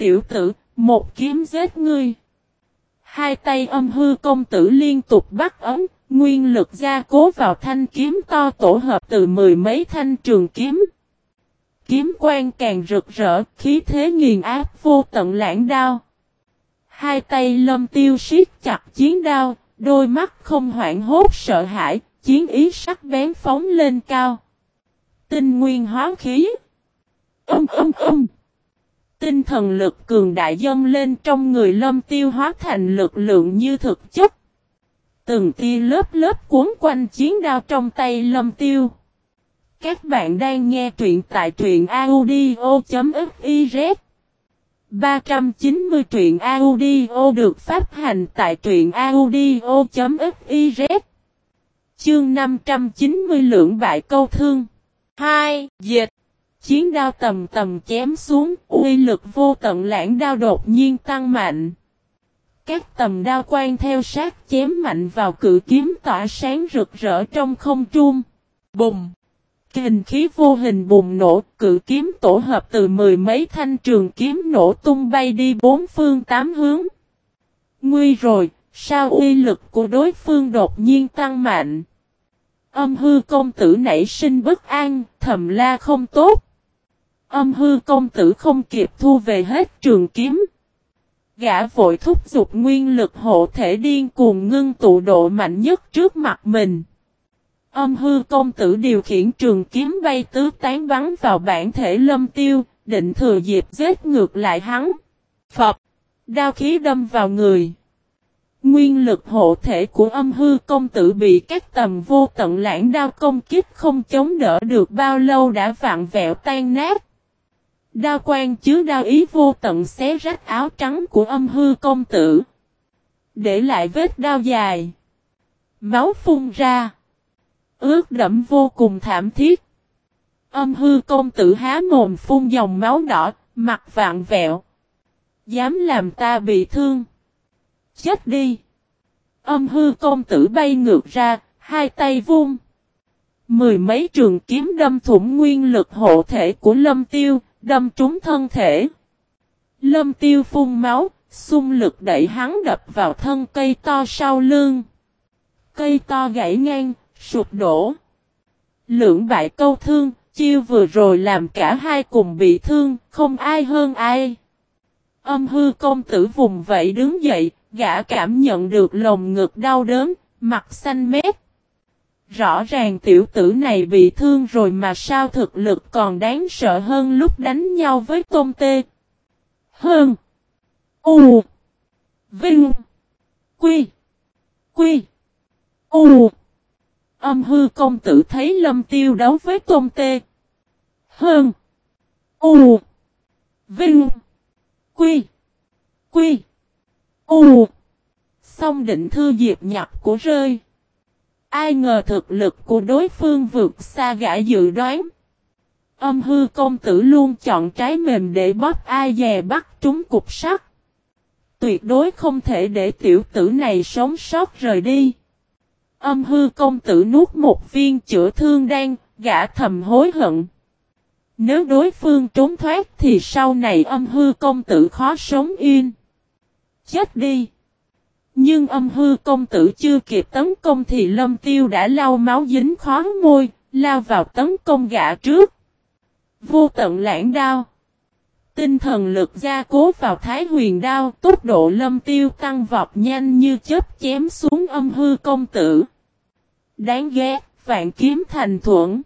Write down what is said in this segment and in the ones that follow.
tiểu tử, một kiếm giết ngươi. Hai tay âm hư công tử liên tục bắt ấm, nguyên lực gia cố vào thanh kiếm to tổ hợp từ mười mấy thanh trường kiếm. Kiếm quang càng rực rỡ, khí thế nghiền áp vô tận lãng đao. Hai tay lâm tiêu siết chặt chiến đao, đôi mắt không hoảng hốt sợ hãi, chiến ý sắc bén phóng lên cao. Tinh nguyên hóa khí. Âm âm âm. Tinh thần lực cường đại dâng lên trong người lâm tiêu hóa thành lực lượng như thực chất. Từng tia lớp lớp cuốn quanh chiến đao trong tay lâm tiêu. Các bạn đang nghe truyện tại truyện audio.fif. 390 truyện audio được phát hành tại truyện audio.fiz Chương 590 lượng bại câu thương 2. Dịch Chiến đao tầm tầm chém xuống, uy lực vô tận lãng đao đột nhiên tăng mạnh. Các tầm đao quang theo sát chém mạnh vào cự kiếm tỏa sáng rực rỡ trong không trung. Bùng! Kình khí vô hình bùng nổ, cự kiếm tổ hợp từ mười mấy thanh trường kiếm nổ tung bay đi bốn phương tám hướng. Nguy rồi, sao uy lực của đối phương đột nhiên tăng mạnh? Âm hư công tử nảy sinh bất an, thầm la không tốt. Âm hư công tử không kịp thu về hết trường kiếm. Gã vội thúc giục nguyên lực hộ thể điên cuồng ngưng tụ độ mạnh nhất trước mặt mình. Âm hư công tử điều khiển trường kiếm bay tứ tán bắn vào bản thể lâm tiêu, định thừa dịp giết ngược lại hắn. Phật! Đao khí đâm vào người. Nguyên lực hộ thể của âm hư công tử bị các tầm vô tận lãng đao công kích không chống đỡ được bao lâu đã vặn vẹo tan nát. Đao quan chứa đao ý vô tận xé rách áo trắng của âm hư công tử. Để lại vết đao dài. Máu phun ra. Ướt đẫm vô cùng thảm thiết. Âm hư công tử há mồm phun dòng máu đỏ, mặt vạn vẹo. Dám làm ta bị thương. Chết đi. Âm hư công tử bay ngược ra, hai tay vung. Mười mấy trường kiếm đâm thủng nguyên lực hộ thể của lâm tiêu, đâm trúng thân thể. Lâm tiêu phun máu, xung lực đẩy hắn đập vào thân cây to sau lưng. Cây to gãy ngang, sụp đổ. Lưỡng bại câu thương, chiêu vừa rồi làm cả hai cùng bị thương, không ai hơn ai. Âm hư công tử vùng vẫy đứng dậy, gã cảm nhận được lồng ngực đau đớn, mặt xanh mét. Rõ ràng tiểu tử này bị thương rồi mà sao thực lực còn đáng sợ hơn lúc đánh nhau với tôm tê. Hơn. U. Vinh. Quy. Quy. U. Âm hư công tử thấy lâm tiêu đấu với tôm tê. Hơn. U. Vinh. Quy. Quy. U. Xong định thư diệp nhập của rơi. Ai ngờ thực lực của đối phương vượt xa gã dự đoán. Âm hư công tử luôn chọn trái mềm để bóp ai dè bắt trúng cục sắt. Tuyệt đối không thể để tiểu tử này sống sót rời đi. Âm hư công tử nuốt một viên chữa thương đan, gã thầm hối hận. Nếu đối phương trốn thoát thì sau này âm hư công tử khó sống yên. Chết đi! Nhưng âm hư công tử chưa kịp tấn công thì lâm tiêu đã lau máu dính khó môi, lao vào tấn công gã trước. Vô tận lãng đao. Tinh thần lực gia cố vào thái huyền đao, tốc độ lâm tiêu tăng vọt nhanh như chớp chém xuống âm hư công tử. Đáng ghét, vạn kiếm thành thuận.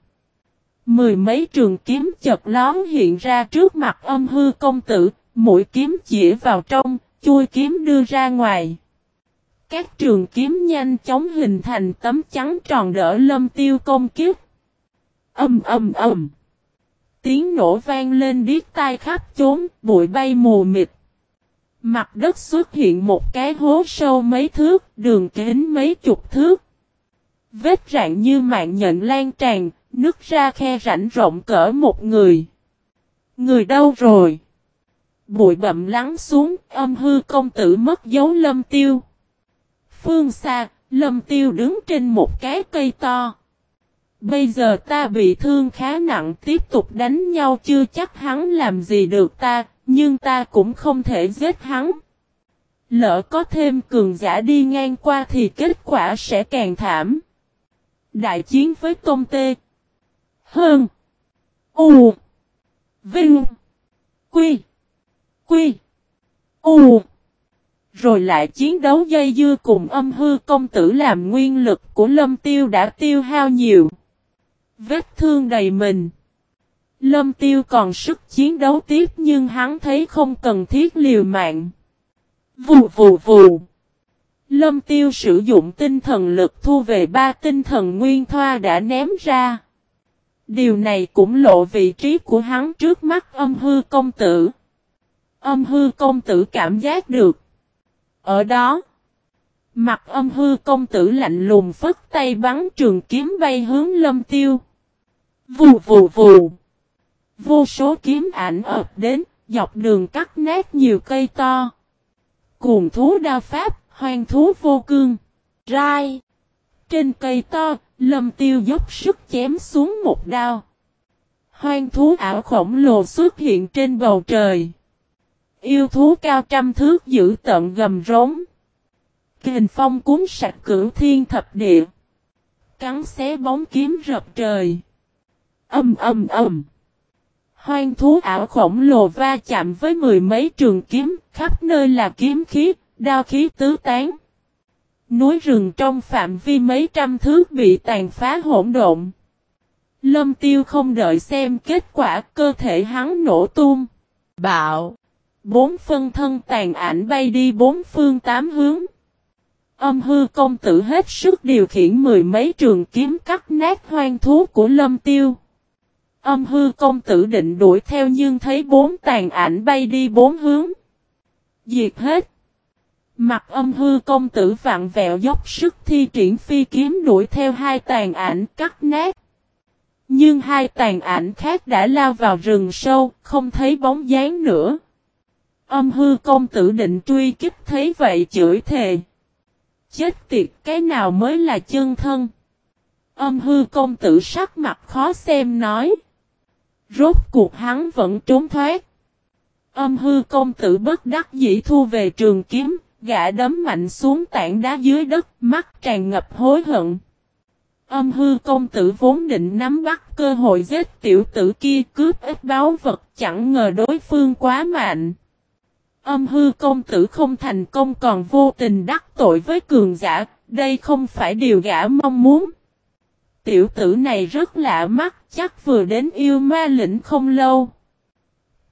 Mười mấy trường kiếm chật lón hiện ra trước mặt âm hư công tử, mũi kiếm chỉ vào trong, chui kiếm đưa ra ngoài. Các trường kiếm nhanh chóng hình thành tấm trắng tròn đỡ lâm tiêu công kiếp. Âm âm âm. Tiếng nổ vang lên điếc tai khắp chốn, bụi bay mù mịt. Mặt đất xuất hiện một cái hố sâu mấy thước, đường kính mấy chục thước. Vết rạn như mạng nhận lan tràn, nước ra khe rãnh rộng cỡ một người. Người đâu rồi? Bụi bậm lắng xuống, âm hư công tử mất dấu lâm tiêu. Phương xa, lâm tiêu đứng trên một cái cây to. Bây giờ ta bị thương khá nặng tiếp tục đánh nhau chưa chắc hắn làm gì được ta, nhưng ta cũng không thể giết hắn. Lỡ có thêm cường giả đi ngang qua thì kết quả sẽ càng thảm. Đại chiến với Tôn Tê. Hơn. U. Vinh. Quy. Quy. U. Rồi lại chiến đấu dây dưa cùng âm hư công tử làm nguyên lực của lâm tiêu đã tiêu hao nhiều. Vết thương đầy mình. Lâm tiêu còn sức chiến đấu tiếp nhưng hắn thấy không cần thiết liều mạng. Vù vù vù. Lâm tiêu sử dụng tinh thần lực thu về ba tinh thần nguyên thoa đã ném ra. Điều này cũng lộ vị trí của hắn trước mắt âm hư công tử. Âm hư công tử cảm giác được. Ở đó, mặt âm hư công tử lạnh lùng phất tay bắn trường kiếm bay hướng lâm tiêu. Vù vù vù. Vô số kiếm ảnh ập đến, dọc đường cắt nát nhiều cây to. Cuồng thú đao pháp, hoang thú vô cương. Rai. Trên cây to, lâm tiêu dốc sức chém xuống một đao. Hoang thú ảo khổng lồ xuất hiện trên bầu trời. Yêu thú cao trăm thước giữ tận gầm rống. Kình phong cuốn sạch cửu thiên thập địa. Cắn xé bóng kiếm rập trời. Âm âm âm. Hoang thú ảo khổng lồ va chạm với mười mấy trường kiếm, khắp nơi là kiếm khí, đao khí tứ tán. Núi rừng trong phạm vi mấy trăm thước bị tàn phá hỗn độn. Lâm tiêu không đợi xem kết quả cơ thể hắn nổ tung. Bạo. Bốn phân thân tàn ảnh bay đi bốn phương tám hướng. Âm hư công tử hết sức điều khiển mười mấy trường kiếm cắt nát hoang thú của lâm tiêu. Âm hư công tử định đuổi theo nhưng thấy bốn tàn ảnh bay đi bốn hướng. Diệt hết. Mặt âm hư công tử vặn vẹo dốc sức thi triển phi kiếm đuổi theo hai tàn ảnh cắt nát. Nhưng hai tàn ảnh khác đã lao vào rừng sâu, không thấy bóng dáng nữa. Âm hư công tử định truy kích thấy vậy chửi thề. Chết tiệt cái nào mới là chân thân. Âm hư công tử sắc mặt khó xem nói. Rốt cuộc hắn vẫn trốn thoát. Âm hư công tử bất đắc dĩ thu về trường kiếm, gã đấm mạnh xuống tảng đá dưới đất, mắt tràn ngập hối hận. Âm hư công tử vốn định nắm bắt cơ hội giết tiểu tử kia cướp ít báo vật chẳng ngờ đối phương quá mạnh. Âm hư công tử không thành công còn vô tình đắc tội với cường giả, đây không phải điều gã mong muốn. Tiểu tử này rất lạ mắt, chắc vừa đến yêu ma lĩnh không lâu.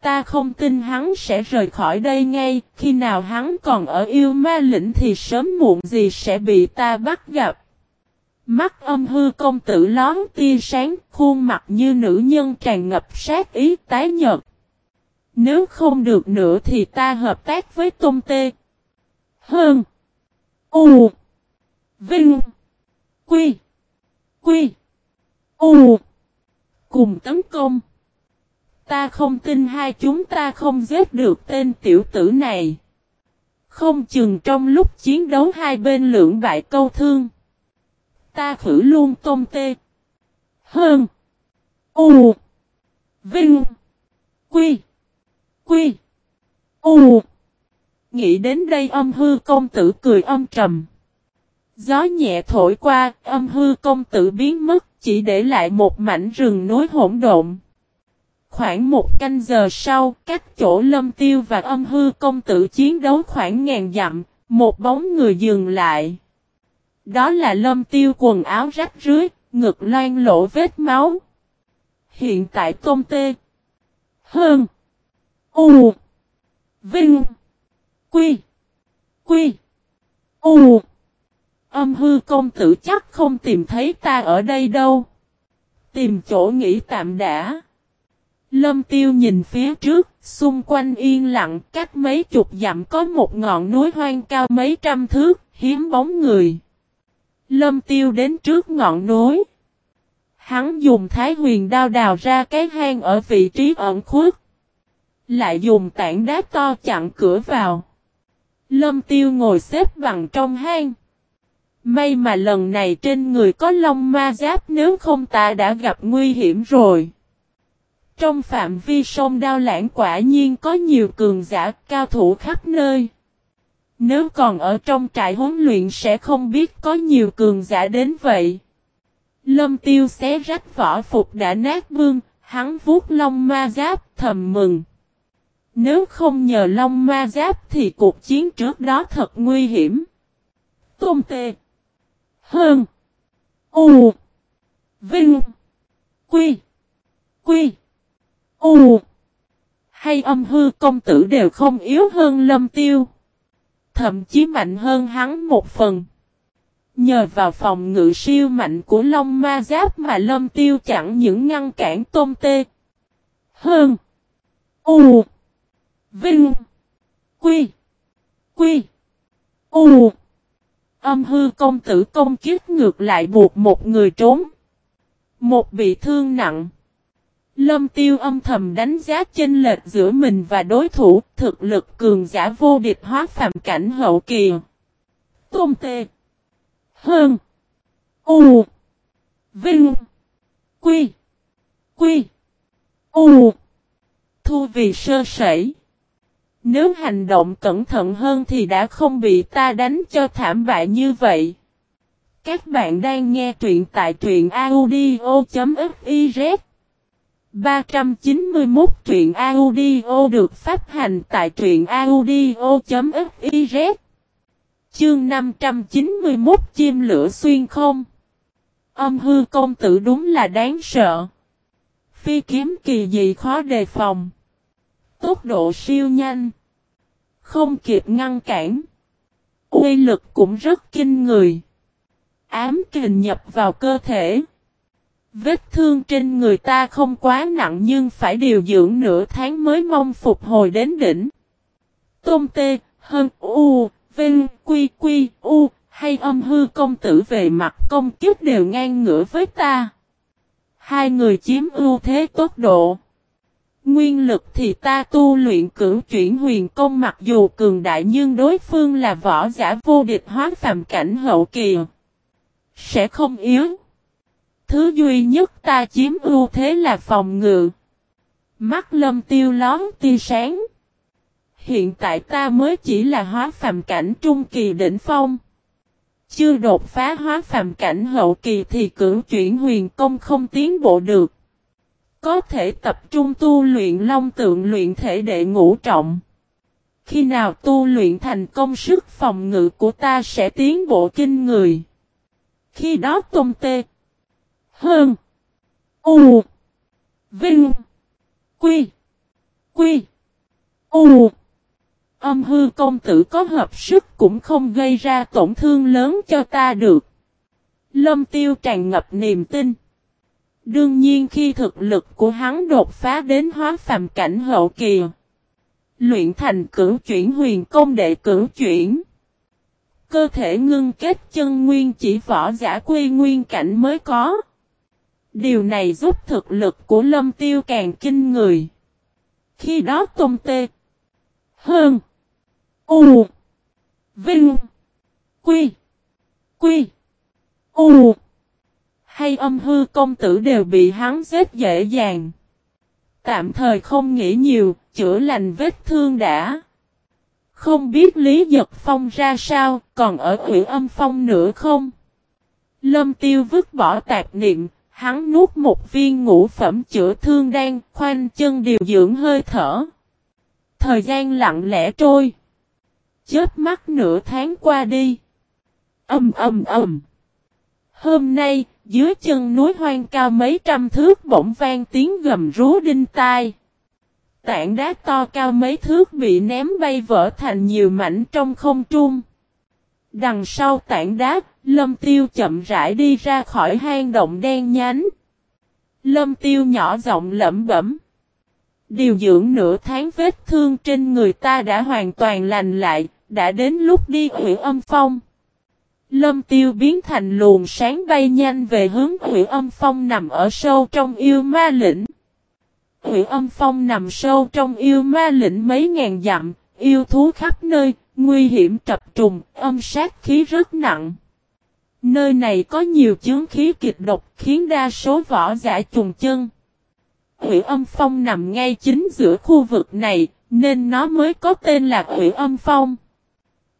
Ta không tin hắn sẽ rời khỏi đây ngay, khi nào hắn còn ở yêu ma lĩnh thì sớm muộn gì sẽ bị ta bắt gặp. Mắt âm hư công tử lón tia sáng, khuôn mặt như nữ nhân tràn ngập sát ý tái nhật. Nếu không được nữa thì ta hợp tác với Tôn Tê. Hơn. U. Vinh. Quy. Quy. U. Cùng tấn công. Ta không tin hai chúng ta không giết được tên tiểu tử này. Không chừng trong lúc chiến đấu hai bên lưỡng bại câu thương. Ta khử luôn tôm tê. Hơn. U. Vinh. Quy. Quy. U. Nghĩ đến đây âm hư công tử cười âm trầm. Gió nhẹ thổi qua, âm hư công tử biến mất, chỉ để lại một mảnh rừng nối hỗn độn. Khoảng một canh giờ sau, cách chỗ lâm tiêu và âm hư công tử chiến đấu khoảng ngàn dặm, một bóng người dừng lại. Đó là lâm tiêu quần áo rách rưới, ngực loan lỗ vết máu. Hiện tại tôm tê. Hơn. U. Vinh. Quy. Quy. U. Âm hư công tử chắc không tìm thấy ta ở đây đâu. Tìm chỗ nghỉ tạm đã. Lâm tiêu nhìn phía trước, xung quanh yên lặng, cách mấy chục dặm có một ngọn núi hoang cao mấy trăm thước, hiếm bóng người. Lâm tiêu đến trước ngọn núi. Hắn dùng thái huyền đao đào ra cái hang ở vị trí ẩn khuất. Lại dùng tảng đá to chặn cửa vào. Lâm tiêu ngồi xếp bằng trong hang. May mà lần này trên người có lông ma giáp nếu không ta đã gặp nguy hiểm rồi. Trong phạm vi sông đao lãng quả nhiên có nhiều cường giả cao thủ khắp nơi. Nếu còn ở trong trại huấn luyện sẽ không biết có nhiều cường giả đến vậy. Lâm tiêu xé rách vỏ phục đã nát bương, hắn vuốt long ma giáp thầm mừng. Nếu không nhờ long ma giáp thì cuộc chiến trước đó thật nguy hiểm. Tôn tê. Hơn. U. Vinh. Quy. Quy. U. Hay âm hư công tử đều không yếu hơn lâm tiêu. Thậm chí mạnh hơn hắn một phần. Nhờ vào phòng ngự siêu mạnh của Long Ma Giáp mà Lâm Tiêu chẳng những ngăn cản tôm tê. Hơn. U. Vinh. Quy. Quy. U. Âm hư công tử công kiếp ngược lại buộc một người trốn. Một bị thương nặng. Lâm tiêu âm thầm đánh giá chênh lệch giữa mình và đối thủ, thực lực cường giả vô địch hóa phàm cảnh hậu kỳ. Tôn tê. Hơn. U. Vinh. Quy. Quy. U. Thu vì sơ sẩy. Nếu hành động cẩn thận hơn thì đã không bị ta đánh cho thảm bại như vậy. Các bạn đang nghe truyện tại truyện audio.fiz 391 truyện audio được phát hành tại truyện audio.fiz Chương 591 chim lửa xuyên không Âm hư công tử đúng là đáng sợ. Phi kiếm kỳ dị khó đề phòng. Tốc độ siêu nhanh. Không kịp ngăn cản. Uy lực cũng rất kinh người. Ám kình nhập vào cơ thể. Vết thương trên người ta không quá nặng nhưng phải điều dưỡng nửa tháng mới mong phục hồi đến đỉnh. Tôn tê, hơn u, vinh, quy quy, u, hay âm hư công tử về mặt công kiếp đều ngang ngửa với ta. Hai người chiếm ưu thế tốc độ. Nguyên lực thì ta tu luyện cửu chuyển huyền công mặc dù cường đại nhưng đối phương là võ giả vô địch hóa phàm cảnh hậu kỳ. Sẽ không yếu. Thứ duy nhất ta chiếm ưu thế là phòng ngự. Mắt lâm tiêu lón tia sáng. Hiện tại ta mới chỉ là hóa phàm cảnh trung kỳ đỉnh phong. Chưa đột phá hóa phàm cảnh hậu kỳ thì cửu chuyển huyền công không tiến bộ được. Có thể tập trung tu luyện long tượng luyện thể đệ ngũ trọng. Khi nào tu luyện thành công sức phòng ngự của ta sẽ tiến bộ kinh người. Khi đó tôm tê. Hơn. U. Vinh. Quy. Quy. U. Âm hư công tử có hợp sức cũng không gây ra tổn thương lớn cho ta được. Lâm tiêu tràn ngập niềm tin. Đương nhiên khi thực lực của hắn đột phá đến hóa phàm cảnh hậu kỳ. Luyện thành cửu chuyển huyền công đệ cửu chuyển. Cơ thể ngưng kết chân nguyên chỉ võ giả quy nguyên cảnh mới có. Điều này giúp thực lực của lâm tiêu càng kinh người. Khi đó tôm tê. Hơn. U. Vinh. Quy. Quy. U. Hay âm hư công tử đều bị hắn giết dễ dàng. Tạm thời không nghĩ nhiều, chữa lành vết thương đã. Không biết Lý Giật Phong ra sao, còn ở ủy âm phong nữa không? Lâm tiêu vứt bỏ tạp niệm, hắn nuốt một viên ngũ phẩm chữa thương đan, khoanh chân điều dưỡng hơi thở. Thời gian lặng lẽ trôi. Chết mắt nửa tháng qua đi. Âm âm âm. Hôm nay, dưới chân núi hoang cao mấy trăm thước bỗng vang tiếng gầm rú đinh tai. Tảng đá to cao mấy thước bị ném bay vỡ thành nhiều mảnh trong không trung. Đằng sau tảng đá, lâm tiêu chậm rãi đi ra khỏi hang động đen nhánh. Lâm tiêu nhỏ giọng lẩm bẩm. Điều dưỡng nửa tháng vết thương trên người ta đã hoàn toàn lành lại, đã đến lúc đi hủy âm phong. Lâm tiêu biến thành luồng sáng bay nhanh về hướng hủy âm phong nằm ở sâu trong yêu ma lĩnh. Hủy âm phong nằm sâu trong yêu ma lĩnh mấy ngàn dặm, yêu thú khắp nơi, nguy hiểm trập trùng, âm sát khí rất nặng. Nơi này có nhiều chướng khí kịch độc khiến đa số võ giả trùng chân. Hủy âm phong nằm ngay chính giữa khu vực này, nên nó mới có tên là Hủy âm phong.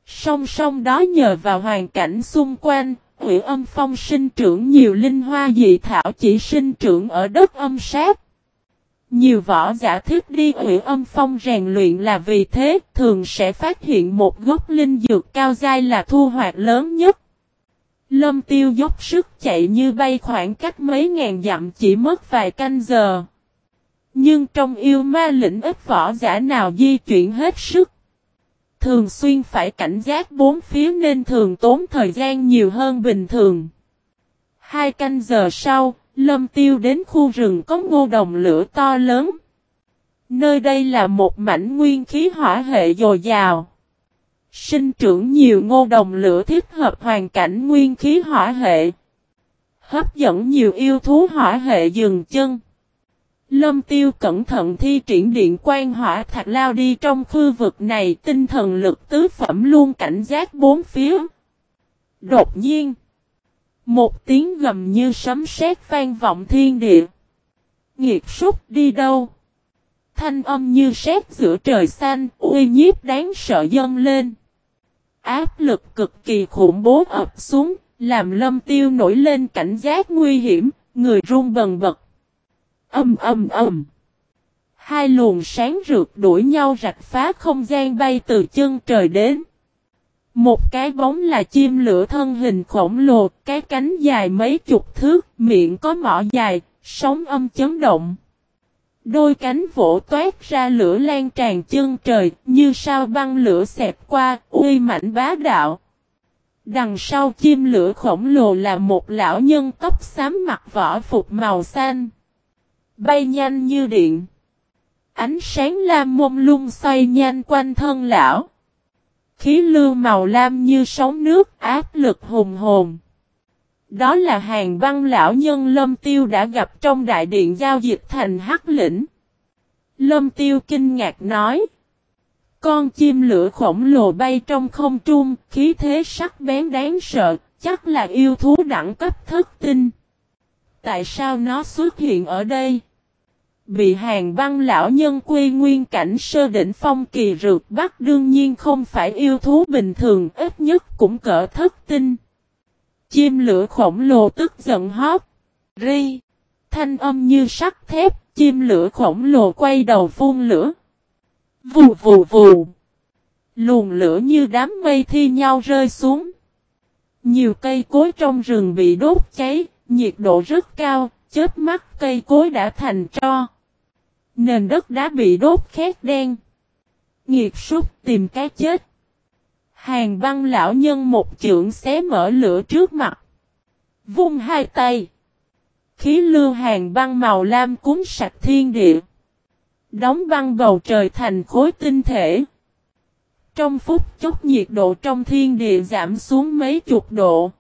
Song song đó nhờ vào hoàn cảnh xung quanh, Hủy âm phong sinh trưởng nhiều linh hoa dị thảo chỉ sinh trưởng ở đất âm sát. Nhiều võ giả thiết đi hủy âm phong rèn luyện là vì thế, thường sẽ phát hiện một gốc linh dược cao dai là thu hoạch lớn nhất. Lâm tiêu dốc sức chạy như bay khoảng cách mấy ngàn dặm chỉ mất vài canh giờ. Nhưng trong yêu ma lĩnh ít võ giả nào di chuyển hết sức. Thường xuyên phải cảnh giác bốn phía nên thường tốn thời gian nhiều hơn bình thường. Hai canh giờ sau, Lâm tiêu đến khu rừng có ngô đồng lửa to lớn. Nơi đây là một mảnh nguyên khí hỏa hệ dồi dào. Sinh trưởng nhiều ngô đồng lửa thích hợp hoàn cảnh nguyên khí hỏa hệ. Hấp dẫn nhiều yêu thú hỏa hệ dừng chân. Lâm tiêu cẩn thận thi triển điện quan hỏa thạch lao đi trong khu vực này tinh thần lực tứ phẩm luôn cảnh giác bốn phía. Đột nhiên. Một tiếng gầm như sấm sét vang vọng thiên địa. Nghiệt súc đi đâu? Thanh âm như sét giữa trời xanh, uy nhiếp đáng sợ dâng lên. Áp lực cực kỳ khủng bố ập xuống, làm lâm tiêu nổi lên cảnh giác nguy hiểm, người run bần bật. Âm âm âm. Hai luồng sáng rượt đuổi nhau rạch phá không gian bay từ chân trời đến. Một cái bóng là chim lửa thân hình khổng lồ, cái cánh dài mấy chục thước, miệng có mỏ dài, sóng âm chấn động. Đôi cánh vỗ toát ra lửa lan tràn chân trời, như sao băng lửa xẹp qua, uy mạnh bá đạo. Đằng sau chim lửa khổng lồ là một lão nhân tóc xám mặc vỏ phục màu xanh. Bay nhanh như điện. Ánh sáng lam mông lung xoay nhanh quanh thân lão. Khí lưu màu lam như sóng nước áp lực hùng hồn. Đó là hàng băng lão nhân Lâm Tiêu đã gặp trong đại điện giao dịch thành Hắc lĩnh. Lâm Tiêu kinh ngạc nói. Con chim lửa khổng lồ bay trong không trung, khí thế sắc bén đáng sợ, chắc là yêu thú đẳng cấp thất tinh. Tại sao nó xuất hiện ở đây? Bị hàng băng lão nhân quy nguyên cảnh sơ đỉnh phong kỳ rượt bắt đương nhiên không phải yêu thú bình thường ít nhất cũng cỡ thất tinh. Chim lửa khổng lồ tức giận hót. Ri. Thanh âm như sắt thép, chim lửa khổng lồ quay đầu phun lửa. Vù vù vù. Luồng lửa như đám mây thi nhau rơi xuống. Nhiều cây cối trong rừng bị đốt cháy, nhiệt độ rất cao, chết mắt cây cối đã thành tro. Nền đất đã bị đốt khét đen. Nghiệt súc tìm cái chết. Hàng băng lão nhân một chưởng xé mở lửa trước mặt. Vung hai tay. Khí lưu hàng băng màu lam cuốn sạch thiên địa. Đóng băng bầu trời thành khối tinh thể. Trong phút chốc nhiệt độ trong thiên địa giảm xuống mấy chục độ.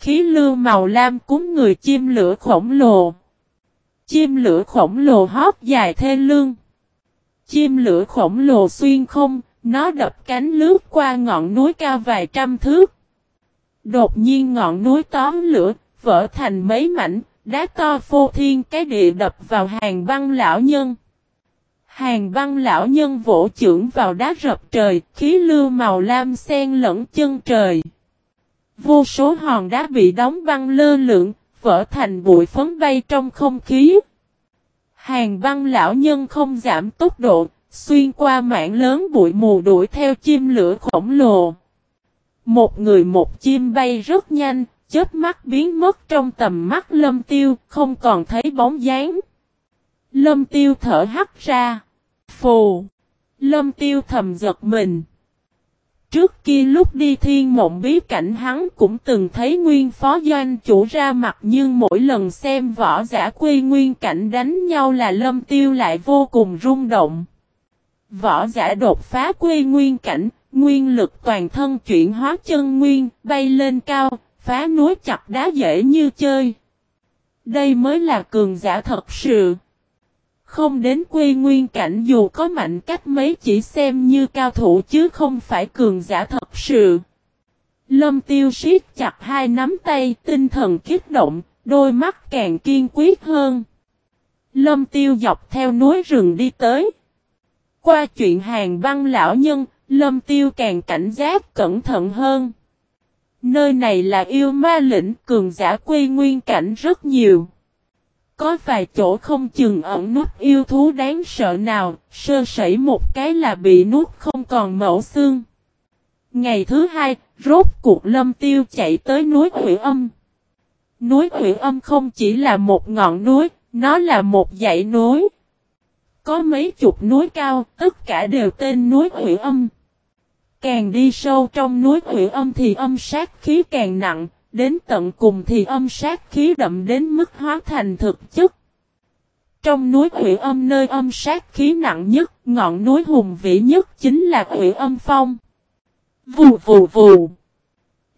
Khí lưu màu lam cúng người chim lửa khổng lồ. Chim lửa khổng lồ hót dài thê lương. Chim lửa khổng lồ xuyên không, nó đập cánh lướt qua ngọn núi cao vài trăm thước. Đột nhiên ngọn núi tóm lửa, vỡ thành mấy mảnh, đá to phô thiên cái địa đập vào hàng băng lão nhân. Hàng băng lão nhân vỗ trưởng vào đá rập trời, khí lưu màu lam xen lẫn chân trời. Vô số hòn đá bị đóng băng lơ lửng, vỡ thành bụi phấn bay trong không khí. Hàng băng lão nhân không giảm tốc độ, xuyên qua mảng lớn bụi mù đuổi theo chim lửa khổng lồ. Một người một chim bay rất nhanh, chớp mắt biến mất trong tầm mắt lâm tiêu, không còn thấy bóng dáng. Lâm tiêu thở hắt ra. Phù! Lâm tiêu thầm giật mình. Trước kia lúc đi thiên mộng bí cảnh hắn cũng từng thấy nguyên phó doanh chủ ra mặt nhưng mỗi lần xem võ giả quy nguyên cảnh đánh nhau là lâm tiêu lại vô cùng rung động. Võ giả đột phá quy nguyên cảnh, nguyên lực toàn thân chuyển hóa chân nguyên, bay lên cao, phá núi chặt đá dễ như chơi. Đây mới là cường giả thật sự. Không đến quy nguyên cảnh dù có mạnh cách mấy chỉ xem như cao thủ chứ không phải cường giả thật sự. Lâm tiêu siết chặt hai nắm tay tinh thần kích động, đôi mắt càng kiên quyết hơn. Lâm tiêu dọc theo núi rừng đi tới. Qua chuyện hàng băng lão nhân, lâm tiêu càng cảnh giác cẩn thận hơn. Nơi này là yêu ma lĩnh cường giả quy nguyên cảnh rất nhiều. Có vài chỗ không chừng ẩn nút yêu thú đáng sợ nào, sơ sẩy một cái là bị nuốt không còn mẫu xương. Ngày thứ hai, rốt cuộc lâm tiêu chạy tới núi Hủy Âm. Núi Hủy Âm không chỉ là một ngọn núi, nó là một dãy núi. Có mấy chục núi cao, tất cả đều tên núi Hủy Âm. Càng đi sâu trong núi Hủy Âm thì âm sát khí càng nặng, đến tận cùng thì âm sát khí đậm đến mức hóa thành thực chất. Trong núi Hủy Âm nơi âm sát khí nặng nhất, ngọn núi hùng vĩ nhất chính là Hủy Âm Phong. Vù vù vù.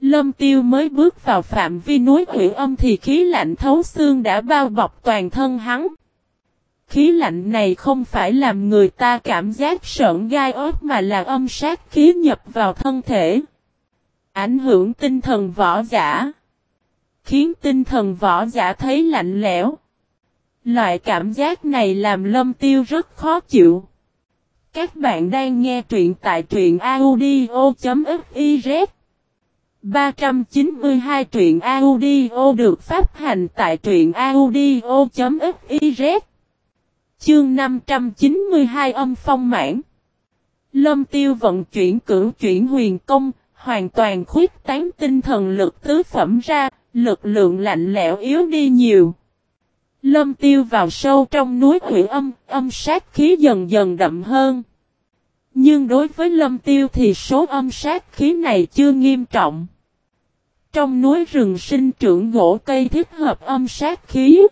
Lâm tiêu mới bước vào phạm vi núi hủy âm thì khí lạnh thấu xương đã bao bọc toàn thân hắn. Khí lạnh này không phải làm người ta cảm giác sợn gai ớt mà là âm sát khí nhập vào thân thể. Ảnh hưởng tinh thần võ giả. Khiến tinh thần võ giả thấy lạnh lẽo. Loại cảm giác này làm lâm tiêu rất khó chịu. Các bạn đang nghe truyện tại truyện audio.fiz 392 truyện audio được phát hành tại truyện audio.fiz Chương 592 âm phong mãn Lâm tiêu vận chuyển cử chuyển huyền công, hoàn toàn khuyết tán tinh thần lực tứ phẩm ra, lực lượng lạnh lẽo yếu đi nhiều. Lâm tiêu vào sâu trong núi quỷ âm, âm sát khí dần dần đậm hơn. Nhưng đối với lâm tiêu thì số âm sát khí này chưa nghiêm trọng. Trong núi rừng sinh trưởng gỗ cây thích hợp âm sát khí.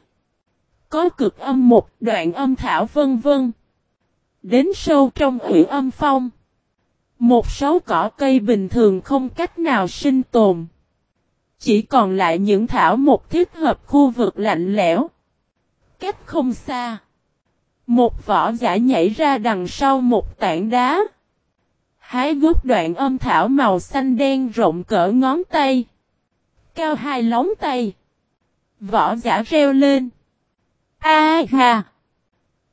Có cực âm một đoạn âm thảo vân vân. Đến sâu trong quỷ âm phong. Một số cỏ cây bình thường không cách nào sinh tồn. Chỉ còn lại những thảo một thích hợp khu vực lạnh lẽo. Cách không xa. Một vỏ giả nhảy ra đằng sau một tảng đá. Hái gốc đoạn âm thảo màu xanh đen rộng cỡ ngón tay. Cao hai lóng tay. Vỏ giả reo lên. A ha!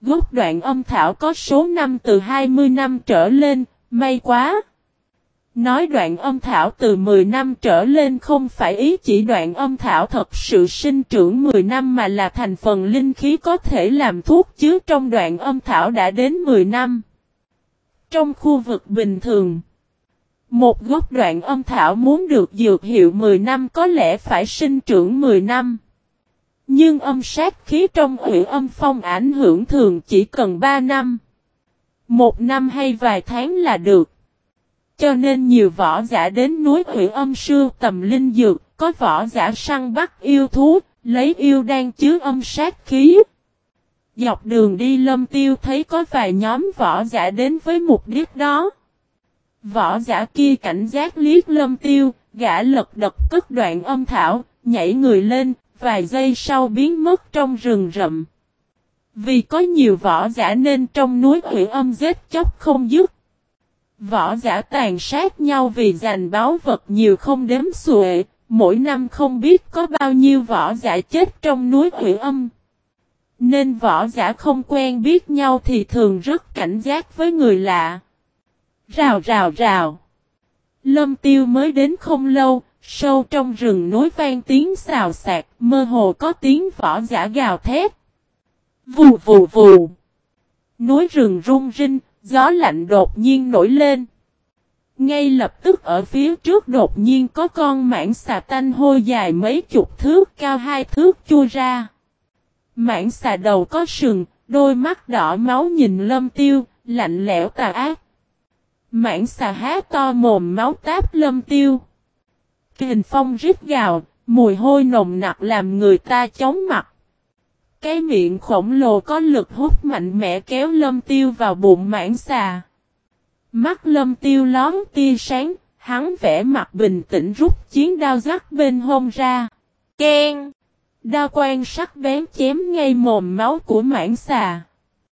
Gốc đoạn âm thảo có số năm từ 20 năm trở lên, may quá! Nói đoạn âm thảo từ 10 năm trở lên không phải ý chỉ đoạn âm thảo thật sự sinh trưởng 10 năm mà là thành phần linh khí có thể làm thuốc chứ trong đoạn âm thảo đã đến 10 năm. Trong khu vực bình thường, một gốc đoạn âm thảo muốn được dược hiệu 10 năm có lẽ phải sinh trưởng 10 năm. Nhưng âm sát khí trong ủy âm phong ảnh hưởng thường chỉ cần 3 năm. Một năm hay vài tháng là được. Cho nên nhiều võ giả đến núi hủy âm sưu tầm linh dược, có võ giả săn bắt yêu thú, lấy yêu đang chứa âm sát khí. Dọc đường đi lâm tiêu thấy có vài nhóm võ giả đến với mục đích đó. Võ giả kia cảnh giác liếc lâm tiêu, gã lật đật cất đoạn âm thảo, nhảy người lên, vài giây sau biến mất trong rừng rậm. Vì có nhiều võ giả nên trong núi hủy âm giết chóc không dứt. Võ giả tàn sát nhau vì giành báo vật nhiều không đếm xuể, mỗi năm không biết có bao nhiêu võ giả chết trong núi hủy âm. Nên võ giả không quen biết nhau thì thường rất cảnh giác với người lạ. Rào rào rào. Lâm tiêu mới đến không lâu, sâu trong rừng núi vang tiếng xào xạc, mơ hồ có tiếng võ giả gào thét. Vù vù vù. Núi rừng rung rinh, gió lạnh đột nhiên nổi lên. Ngay lập tức ở phía trước đột nhiên có con mãng xà tanh hôi dài mấy chục thước cao hai thước chui ra. Mãng xà đầu có sừng, đôi mắt đỏ máu nhìn lâm tiêu, lạnh lẽo tà ác. Mãng xà há to mồm máu táp lâm tiêu. Kình phong rít gào, mùi hôi nồng nặc làm người ta chóng mặt. Cái miệng khổng lồ có lực hút mạnh mẽ kéo lâm tiêu vào bụng mãn xà. Mắt lâm tiêu lón tia sáng, hắn vẽ mặt bình tĩnh rút chiến đao rắc bên hông ra. Ken! Đao quan sắc bén chém ngay mồm máu của mãn xà.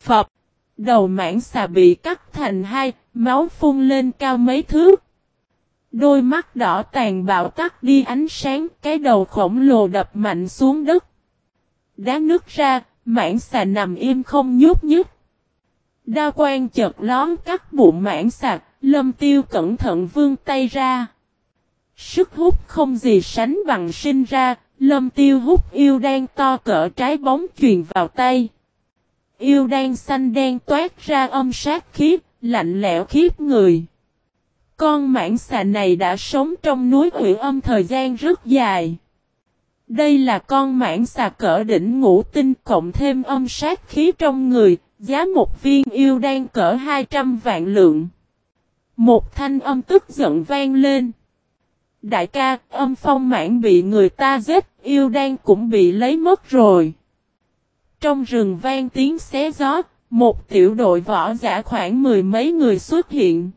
Phập! Đầu mãn xà bị cắt thành hai, máu phun lên cao mấy thước. Đôi mắt đỏ tàn bạo tắt đi ánh sáng, cái đầu khổng lồ đập mạnh xuống đất. Đá nước ra, mãn xà nằm im không nhúc nhích. Đa quan chợt lón cắt bụng mãn xà, lâm tiêu cẩn thận vươn tay ra. Sức hút không gì sánh bằng sinh ra, lâm tiêu hút yêu đen to cỡ trái bóng truyền vào tay. Yêu đen xanh đen toát ra âm sát khiếp, lạnh lẽo khiếp người. Con mãng xà này đã sống trong núi ủy âm thời gian rất dài. Đây là con mãng xà cỡ đỉnh ngũ tinh cộng thêm âm sát khí trong người, giá một viên yêu đan cỡ 200 vạn lượng. Một thanh âm tức giận vang lên. Đại ca, âm phong mãn bị người ta giết, yêu đan cũng bị lấy mất rồi. Trong rừng vang tiếng xé gió, một tiểu đội võ giả khoảng mười mấy người xuất hiện.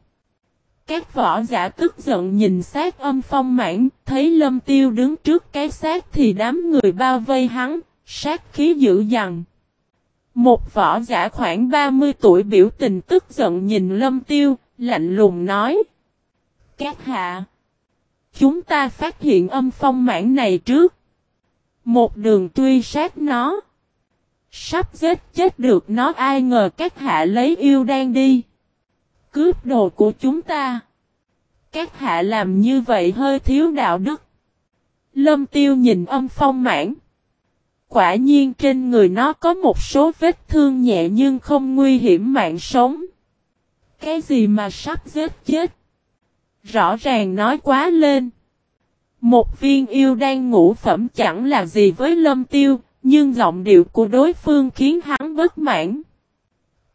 Các võ giả tức giận nhìn sát âm phong mãn, thấy lâm tiêu đứng trước cái xác thì đám người bao vây hắn, sát khí dữ dằn. Một võ giả khoảng 30 tuổi biểu tình tức giận nhìn lâm tiêu, lạnh lùng nói. Các hạ, chúng ta phát hiện âm phong mãn này trước. Một đường truy sát nó. Sắp giết chết được nó ai ngờ các hạ lấy yêu đang đi. Cướp đồ của chúng ta. Các hạ làm như vậy hơi thiếu đạo đức. Lâm tiêu nhìn âm phong mãn. Quả nhiên trên người nó có một số vết thương nhẹ nhưng không nguy hiểm mạng sống. Cái gì mà sắp giết chết? Rõ ràng nói quá lên. Một viên yêu đang ngủ phẩm chẳng là gì với lâm tiêu, nhưng giọng điệu của đối phương khiến hắn bất mãn.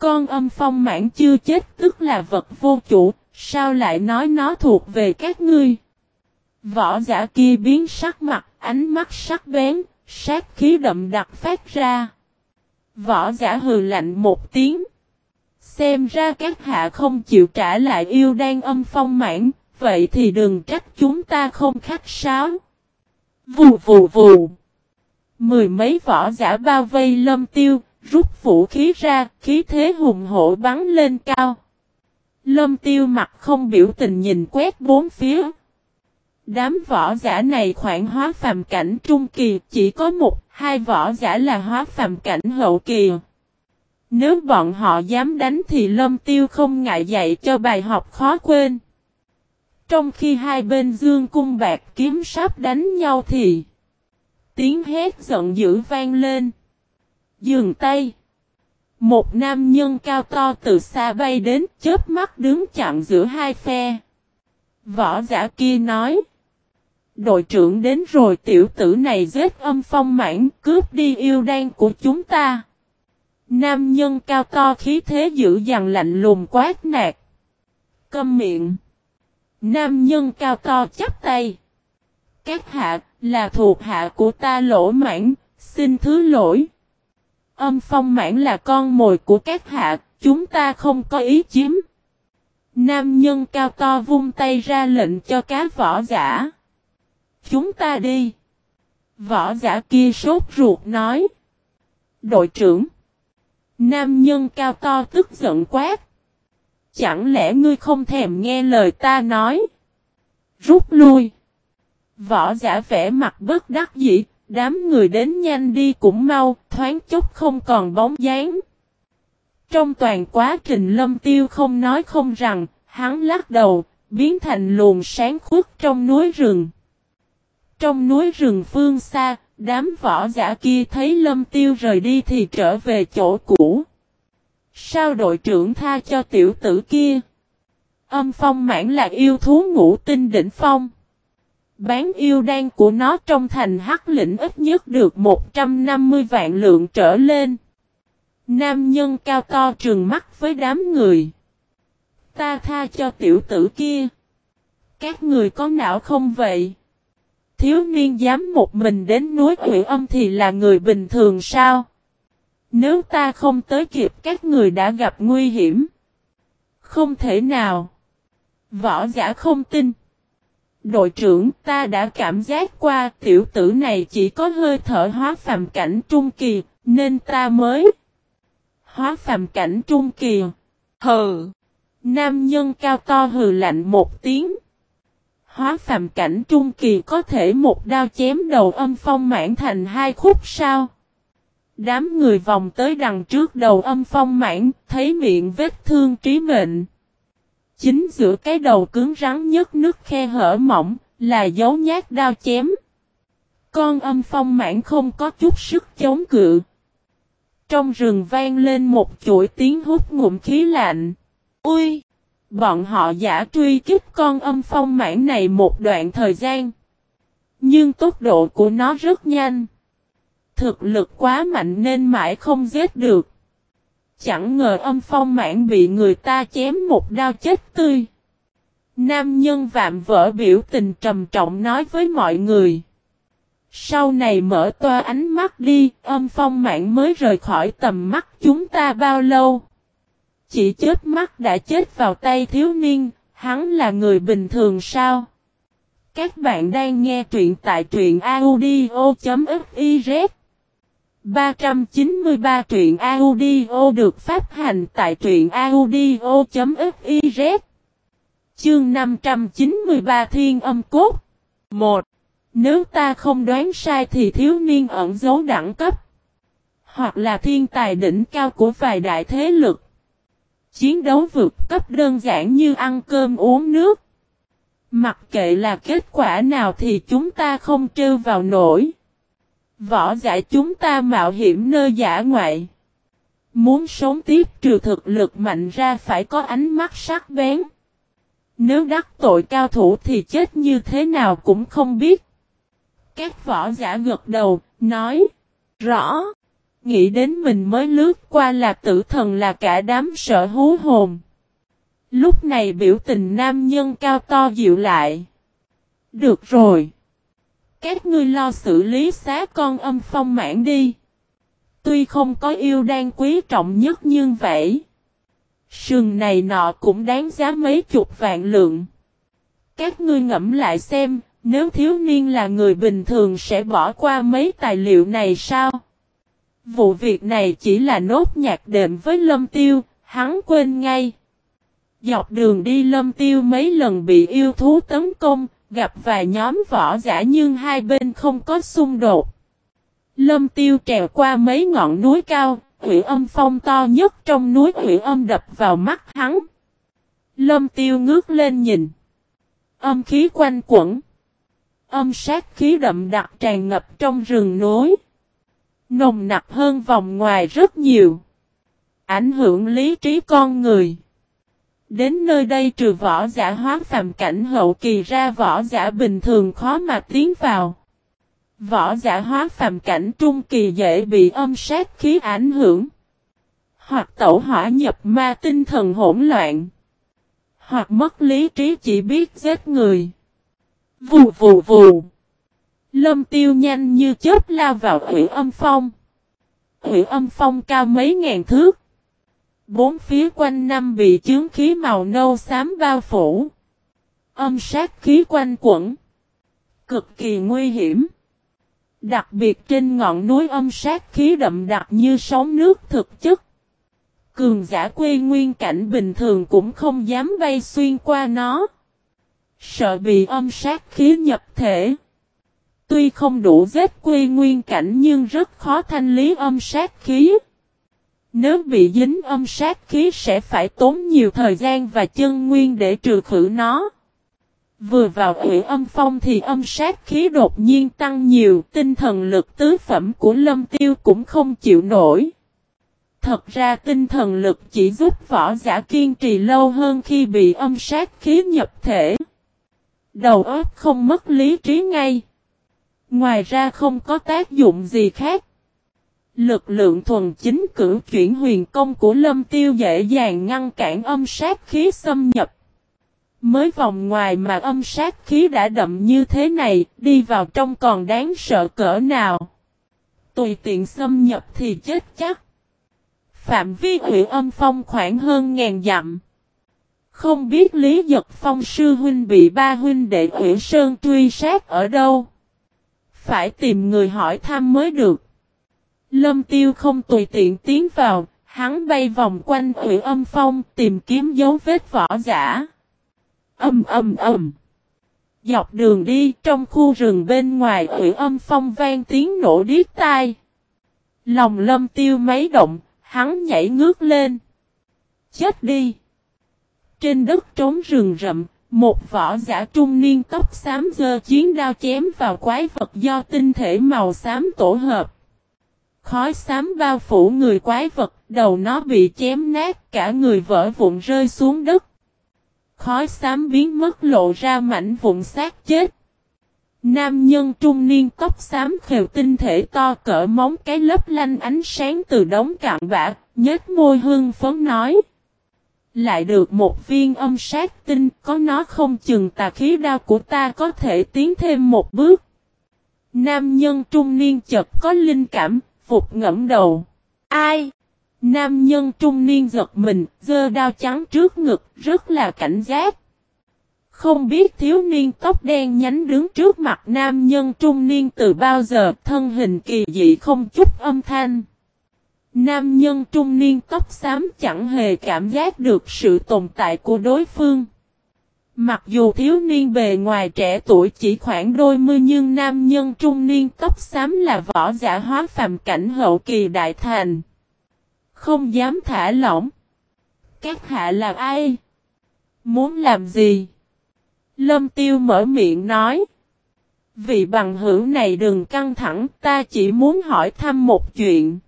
Con âm phong mãn chưa chết tức là vật vô chủ, sao lại nói nó thuộc về các ngươi? Võ giả kia biến sắc mặt, ánh mắt sắc bén, sát khí đậm đặc phát ra. Võ giả hừ lạnh một tiếng. Xem ra các hạ không chịu trả lại yêu đang âm phong mãn, vậy thì đừng trách chúng ta không khách sáo. Vù vù vù. Mười mấy võ giả bao vây lâm tiêu, rút vũ khí ra, khí thế hùng hổ bắn lên cao. Lâm tiêu mặt không biểu tình nhìn quét bốn phía. Đám võ giả này khoảng hóa phàm cảnh trung kỳ, chỉ có một, hai võ giả là hóa phàm cảnh hậu kỳ. Nếu bọn họ dám đánh thì lâm tiêu không ngại dạy cho bài học khó quên. Trong khi hai bên dương cung bạc kiếm sắp đánh nhau thì Tiếng hét giận dữ vang lên. Dừng tay. Một nam nhân cao to từ xa bay đến chớp mắt đứng chặn giữa hai phe. Võ giả kia nói. Đội trưởng đến rồi tiểu tử này giết âm phong mãn cướp đi yêu đan của chúng ta. Nam nhân cao to khí thế dữ dằn lạnh lùng quát nạt. Câm miệng. Nam nhân cao to chắp tay. Các hạ, là thuộc hạ của ta lỗ mãn, xin thứ lỗi. Âm phong mãn là con mồi của các hạ, chúng ta không có ý chiếm. Nam nhân cao to vung tay ra lệnh cho cá võ giả. Chúng ta đi. Võ giả kia sốt ruột nói. Đội trưởng. Nam nhân cao to tức giận quát. Chẳng lẽ ngươi không thèm nghe lời ta nói? Rút lui. Võ giả vẽ mặt bất đắc dĩ, đám người đến nhanh đi cũng mau, thoáng chút không còn bóng dáng. Trong toàn quá trình lâm tiêu không nói không rằng, hắn lắc đầu, biến thành luồng sáng khuất trong núi rừng. Trong núi rừng phương xa, đám võ giả kia thấy lâm tiêu rời đi thì trở về chỗ cũ. Sao đội trưởng tha cho tiểu tử kia? Âm phong mãn là yêu thú ngũ tinh đỉnh phong. Bán yêu đan của nó trong thành hắc lĩnh ít nhất được 150 vạn lượng trở lên. Nam nhân cao to trừng mắt với đám người. Ta tha cho tiểu tử kia. Các người có não không vậy? Thiếu niên dám một mình đến núi huyện âm thì là người bình thường sao? Nếu ta không tới kịp, các người đã gặp nguy hiểm. Không thể nào. Võ giả không tin. Đội trưởng ta đã cảm giác qua tiểu tử này chỉ có hơi thở hóa phàm cảnh trung kỳ, nên ta mới hóa phàm cảnh trung kỳ. Hừ! Nam nhân cao to hừ lạnh một tiếng. Hóa phàm cảnh trung kỳ có thể một đao chém đầu âm phong mãn thành hai khúc sao? Đám người vòng tới đằng trước đầu âm phong mãn, thấy miệng vết thương trí mệnh. Chính giữa cái đầu cứng rắn nhất nước khe hở mỏng, là dấu nhát đao chém. Con âm phong mãn không có chút sức chống cự. Trong rừng vang lên một chuỗi tiếng hút ngụm khí lạnh. Ui! Bọn họ giả truy kích con âm phong mãn này một đoạn thời gian. Nhưng tốc độ của nó rất nhanh. Thực lực quá mạnh nên mãi không giết được. Chẳng ngờ âm phong mãn bị người ta chém một đao chết tươi. Nam nhân vạm vỡ biểu tình trầm trọng nói với mọi người. Sau này mở toa ánh mắt đi, âm phong mạng mới rời khỏi tầm mắt chúng ta bao lâu. Chỉ chết mắt đã chết vào tay thiếu niên, hắn là người bình thường sao? Các bạn đang nghe truyện tại truyện audio.fif 393 truyện audio được phát hành tại truyện audio.fiz Chương 593 Thiên âm cốt. 1. Nếu ta không đoán sai thì thiếu niên ẩn dấu đẳng cấp, Hoặc là thiên tài đỉnh cao của vài đại thế lực. Chiến đấu vượt cấp đơn giản như ăn cơm uống nước. Mặc kệ là kết quả nào thì chúng ta không trêu vào nổi. Võ giả chúng ta mạo hiểm nơi giả ngoại. Muốn sống tiếp trừ thực lực mạnh ra phải có ánh mắt sắc bén. Nếu đắc tội cao thủ thì chết như thế nào cũng không biết. Các võ giả gật đầu, nói. Rõ. Nghĩ đến mình mới lướt qua là tử thần là cả đám sợ hú hồn. Lúc này biểu tình nam nhân cao to dịu lại. Được rồi. Các ngươi lo xử lý xá con âm phong mãn đi. Tuy không có yêu đan quý trọng nhất nhưng vậy. Sừng này nọ cũng đáng giá mấy chục vạn lượng. Các ngươi ngẫm lại xem, nếu thiếu niên là người bình thường sẽ bỏ qua mấy tài liệu này sao? Vụ việc này chỉ là nốt nhạc đệm với lâm tiêu, hắn quên ngay. Dọc đường đi lâm tiêu mấy lần bị yêu thú tấn công, gặp vài nhóm võ giả nhưng hai bên không có xung đột. Lâm tiêu trèo qua mấy ngọn núi cao, hủy âm phong to nhất trong núi hủy âm đập vào mắt hắn. Lâm tiêu ngước lên nhìn. Âm khí quanh quẩn. Âm sát khí đậm đặc tràn ngập trong rừng núi. Nồng nặc hơn vòng ngoài rất nhiều. Ảnh hưởng lý trí con người. Đến nơi đây trừ võ giả hóa phàm cảnh hậu kỳ ra võ giả bình thường khó mà tiến vào. Võ giả hóa phàm cảnh trung kỳ dễ bị âm sát khí ảnh hưởng. Hoặc tẩu hỏa nhập ma tinh thần hỗn loạn. Hoặc mất lý trí chỉ biết giết người. Vù vù vù. Lâm tiêu nhanh như chớp lao vào hủy âm phong. Hủy âm phong cao mấy ngàn thước. Bốn phía quanh năm bị chướng khí màu nâu xám bao phủ. Âm sát khí quanh quẩn. Cực kỳ nguy hiểm. Đặc biệt trên ngọn núi âm sát khí đậm đặc như sóng nước thực chất. Cường giả quê nguyên cảnh bình thường cũng không dám bay xuyên qua nó. Sợ bị âm sát khí nhập thể. Tuy không đủ giết quê nguyên cảnh nhưng rất khó thanh lý âm sát khí. Nếu bị dính âm sát khí sẽ phải tốn nhiều thời gian và chân nguyên để trừ khử nó. Vừa vào ủy âm phong thì âm sát khí đột nhiên tăng nhiều, tinh thần lực tứ phẩm của lâm tiêu cũng không chịu nổi. Thật ra tinh thần lực chỉ giúp võ giả kiên trì lâu hơn khi bị âm sát khí nhập thể. Đầu óc không mất lý trí ngay. Ngoài ra không có tác dụng gì khác. Lực lượng thuần chính cử chuyển huyền công của lâm tiêu dễ dàng ngăn cản âm sát khí xâm nhập. Mới vòng ngoài mà âm sát khí đã đậm như thế này, đi vào trong còn đáng sợ cỡ nào. Tùy tiện xâm nhập thì chết chắc. Phạm vi hủy âm phong khoảng hơn ngàn dặm. Không biết Lý Giật Phong sư huynh bị ba huynh đệ hủy Sơn truy sát ở đâu. Phải tìm người hỏi thăm mới được. Lâm tiêu không tùy tiện tiến vào, hắn bay vòng quanh ủy âm phong tìm kiếm dấu vết võ giả. Âm âm âm. Dọc đường đi trong khu rừng bên ngoài ủy âm phong vang tiếng nổ điếc tai. Lòng lâm tiêu mấy động, hắn nhảy ngước lên. Chết đi! Trên đất trống rừng rậm, một võ giả trung niên tóc xám dơ chiến đao chém vào quái vật do tinh thể màu xám tổ hợp. Khói xám bao phủ người quái vật, đầu nó bị chém nát, cả người vỡ vụn rơi xuống đất. Khói xám biến mất lộ ra mảnh vụn xác chết. Nam nhân trung niên tóc xám khều tinh thể to cỡ móng cái lấp lanh ánh sáng từ đống cạn bã, nhếch môi hương phấn nói. Lại được một viên âm sát tinh, có nó không chừng tà khí đao của ta có thể tiến thêm một bước. Nam nhân trung niên chợt có linh cảm, phục ngẫm đầu. Ai? Nam nhân trung niên giật mình, giơ đao trắng trước ngực, rất là cảnh giác. Không biết thiếu niên tóc đen nhánh đứng trước mặt nam nhân trung niên từ bao giờ thân hình kỳ dị không chút âm thanh. Nam nhân trung niên tóc xám chẳng hề cảm giác được sự tồn tại của đối phương. Mặc dù thiếu niên bề ngoài trẻ tuổi chỉ khoảng đôi mươi nhưng nam nhân trung niên tóc xám là võ giả hóa phàm cảnh hậu kỳ đại thành. Không dám thả lỏng. Các hạ là ai? Muốn làm gì? Lâm tiêu mở miệng nói. Vị bằng hữu này đừng căng thẳng ta chỉ muốn hỏi thăm một chuyện.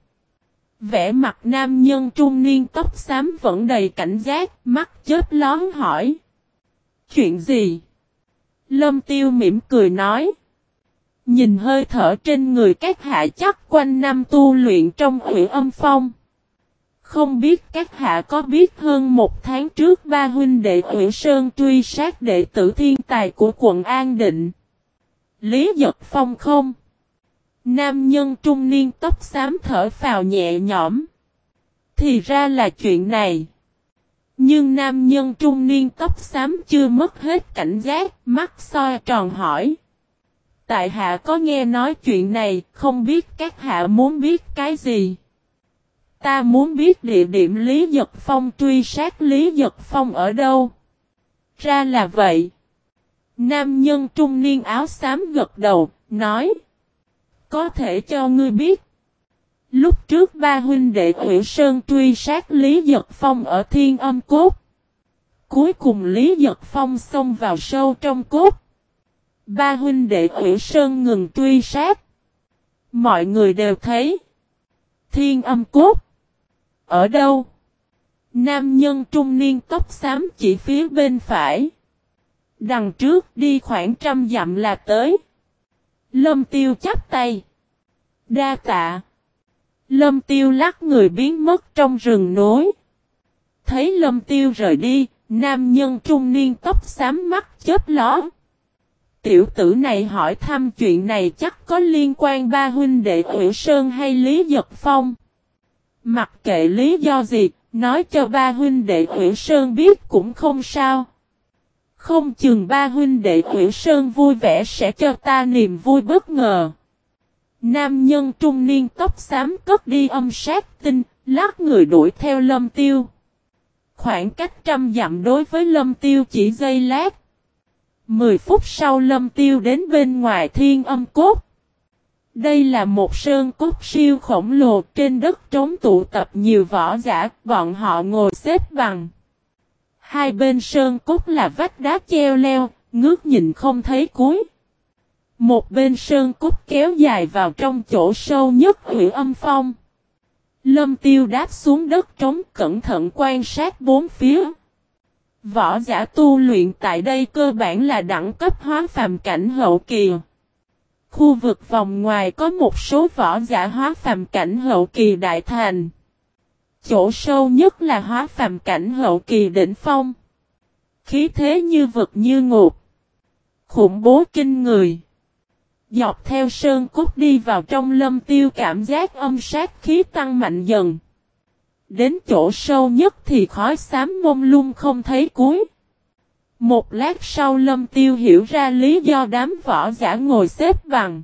Vẽ mặt nam nhân trung niên tóc xám vẫn đầy cảnh giác, mắt chớp lón hỏi. Chuyện gì? Lâm tiêu mỉm cười nói. Nhìn hơi thở trên người các hạ chắc quanh năm tu luyện trong hủy âm phong. Không biết các hạ có biết hơn một tháng trước ba huynh đệ ủy sơn truy sát đệ tử thiên tài của quận An Định. Lý Giật Phong không? Nam nhân trung niên tóc xám thở phào nhẹ nhõm. Thì ra là chuyện này. Nhưng nam nhân trung niên tóc xám chưa mất hết cảnh giác, mắt soi tròn hỏi. Tại hạ có nghe nói chuyện này, không biết các hạ muốn biết cái gì. Ta muốn biết địa điểm Lý Dật Phong truy sát Lý Dật Phong ở đâu. Ra là vậy. Nam nhân trung niên áo xám gật đầu, nói. Có thể cho ngươi biết. Lúc trước ba huynh đệ Ủy Sơn truy sát Lý Giật Phong ở Thiên Âm Cốt. Cuối cùng Lý Giật Phong xông vào sâu trong cốt. Ba huynh đệ Ủy Sơn ngừng truy sát. Mọi người đều thấy. Thiên âm cốt. Ở đâu? Nam nhân trung niên tóc xám chỉ phía bên phải. Đằng trước đi khoảng trăm dặm là tới. Lâm tiêu chắp tay. Đa tạ. Lâm tiêu lắc người biến mất trong rừng nối. Thấy lâm tiêu rời đi, nam nhân trung niên tóc xám mắt chớp ló. Tiểu tử này hỏi thăm chuyện này chắc có liên quan ba huynh đệ Uyển Sơn hay Lý Giật Phong. Mặc kệ lý do gì, nói cho ba huynh đệ Uyển Sơn biết cũng không sao. Không chừng ba huynh đệ Uyển Sơn vui vẻ sẽ cho ta niềm vui bất ngờ. Nam nhân trung niên tóc xám cất đi âm sát tinh, lát người đuổi theo lâm tiêu. Khoảng cách trăm dặm đối với lâm tiêu chỉ giây lát. Mười phút sau lâm tiêu đến bên ngoài thiên âm cốt. Đây là một sơn cốt siêu khổng lồ trên đất trống tụ tập nhiều võ giả, bọn họ ngồi xếp bằng. Hai bên sơn cốt là vách đá treo leo, ngước nhìn không thấy cuối. Một bên sơn cốt kéo dài vào trong chỗ sâu nhất hủy âm phong. Lâm tiêu đáp xuống đất trống cẩn thận quan sát bốn phía. Võ giả tu luyện tại đây cơ bản là đẳng cấp hóa phàm cảnh hậu kỳ. Khu vực vòng ngoài có một số võ giả hóa phàm cảnh hậu kỳ đại thành. Chỗ sâu nhất là hóa phàm cảnh hậu kỳ đỉnh phong. Khí thế như vực như ngục. Khủng bố kinh người. Dọc theo sơn cốt đi vào trong lâm tiêu cảm giác âm sát khí tăng mạnh dần. Đến chỗ sâu nhất thì khói xám mông lung không thấy cuối. Một lát sau lâm tiêu hiểu ra lý do đám võ giả ngồi xếp bằng.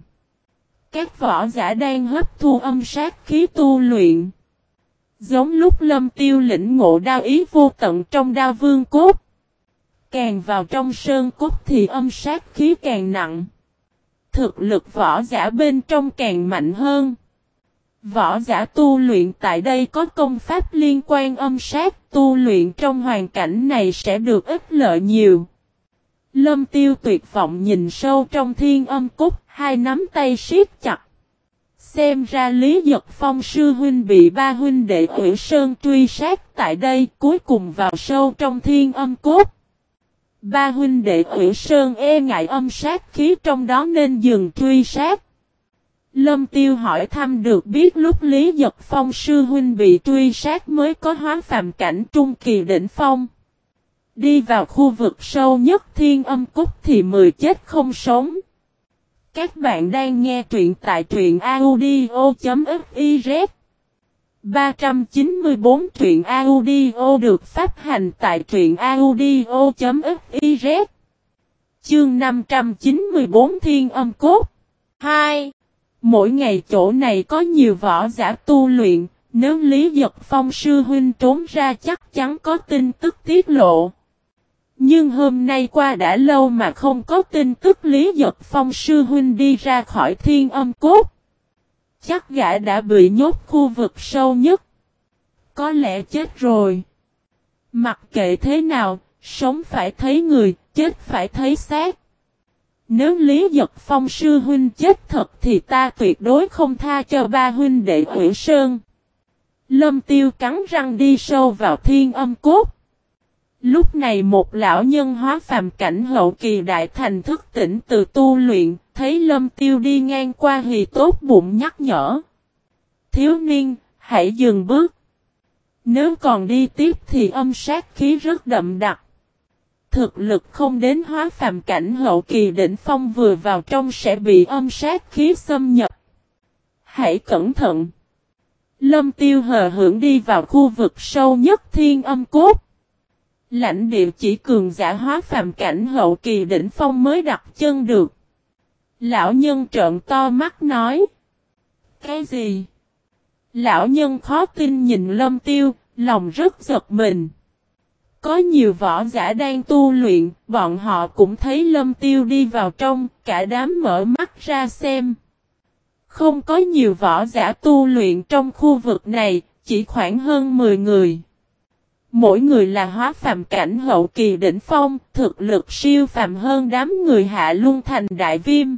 Các võ giả đang hấp thu âm sát khí tu luyện. Giống lúc lâm tiêu lĩnh ngộ đao ý vô tận trong đao vương cốt. Càng vào trong sơn cốt thì âm sát khí càng nặng. Thực lực võ giả bên trong càng mạnh hơn. Võ giả tu luyện tại đây có công pháp liên quan âm sát, tu luyện trong hoàn cảnh này sẽ được ích lợi nhiều. Lâm tiêu tuyệt vọng nhìn sâu trong thiên âm cúc, hai nắm tay siết chặt. Xem ra Lý Giật Phong sư huynh bị ba huynh đệ Ủy Sơn truy sát tại đây cuối cùng vào sâu trong thiên âm cốt. Ba huynh đệ Ủy Sơn e ngại âm sát khí trong đó nên dừng truy sát. Lâm Tiêu hỏi thăm được biết lúc Lý Giật Phong sư huynh bị truy sát mới có hóa phàm cảnh trung kỳ đỉnh phong. Đi vào khu vực sâu nhất thiên âm cúc thì mười chết không sống. Các bạn đang nghe truyện tại truyện audio.fif 394 truyện audio được phát hành tại truyện audio.fiz Chương 594 Thiên âm cốt 2. Mỗi ngày chỗ này có nhiều võ giả tu luyện, nếu Lý Giật Phong sư huynh trốn ra chắc chắn có tin tức tiết lộ. Nhưng hôm nay qua đã lâu mà không có tin tức Lý Giật Phong sư huynh đi ra khỏi thiên âm cốt. Chắc gã đã bị nhốt khu vực sâu nhất. Có lẽ chết rồi. Mặc kệ thế nào, sống phải thấy người, chết phải thấy xác. Nếu Lý Giật Phong sư huynh chết thật thì ta tuyệt đối không tha cho ba huynh đệ Hủy Sơn. Lâm Tiêu cắn răng đi sâu vào thiên âm cốt. Lúc này một lão nhân hóa phàm cảnh hậu kỳ đại thành thức tỉnh từ tu luyện, thấy lâm tiêu đi ngang qua thì tốt bụng nhắc nhở. Thiếu niên, hãy dừng bước. Nếu còn đi tiếp thì âm sát khí rất đậm đặc. Thực lực không đến hóa phàm cảnh hậu kỳ đỉnh phong vừa vào trong sẽ bị âm sát khí xâm nhập. Hãy cẩn thận. Lâm tiêu hờ hưởng đi vào khu vực sâu nhất thiên âm cốt. Lãnh địa chỉ cường giả hóa phàm cảnh hậu kỳ đỉnh phong mới đặt chân được. Lão nhân trợn to mắt nói. Cái gì? Lão nhân khó tin nhìn lâm tiêu, lòng rất giật mình. Có nhiều võ giả đang tu luyện, bọn họ cũng thấy lâm tiêu đi vào trong, cả đám mở mắt ra xem. Không có nhiều võ giả tu luyện trong khu vực này, chỉ khoảng hơn 10 người. Mỗi người là hóa phàm cảnh hậu kỳ đỉnh phong, thực lực siêu phàm hơn đám người hạ luân thành đại viêm.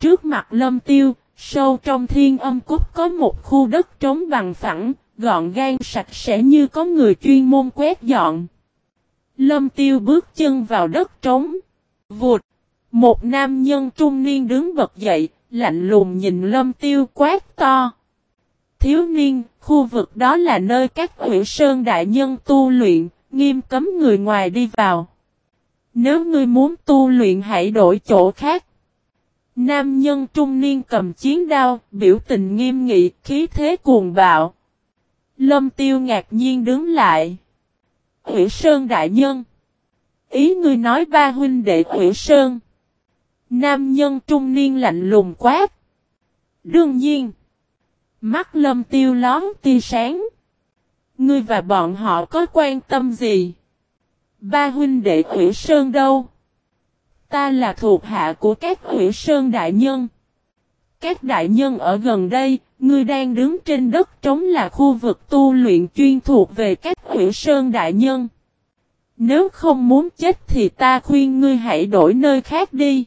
Trước mặt lâm tiêu, sâu trong thiên âm cúc có một khu đất trống bằng phẳng, gọn gàng sạch sẽ như có người chuyên môn quét dọn. Lâm tiêu bước chân vào đất trống. Vụt! Một nam nhân trung niên đứng bật dậy, lạnh lùng nhìn lâm tiêu quát to. Thiếu niên, khu vực đó là nơi các ủy sơn đại nhân tu luyện, nghiêm cấm người ngoài đi vào. Nếu ngươi muốn tu luyện hãy đổi chỗ khác. Nam nhân trung niên cầm chiến đao, biểu tình nghiêm nghị, khí thế cuồng bạo. Lâm tiêu ngạc nhiên đứng lại. Ủy Sơn đại nhân. Ý ngươi nói ba huynh đệ Ủy Sơn. Nam nhân trung niên lạnh lùng quát. Đương nhiên. Mắt lâm tiêu lón tia sáng. Ngươi và bọn họ có quan tâm gì? Ba huynh đệ Ủy Sơn đâu? Ta là thuộc hạ của các Ủy Sơn đại nhân. Các đại nhân ở gần đây, ngươi đang đứng trên đất trống là khu vực tu luyện chuyên thuộc về các Ủy Sơn đại nhân. Nếu không muốn chết thì ta khuyên ngươi hãy đổi nơi khác đi.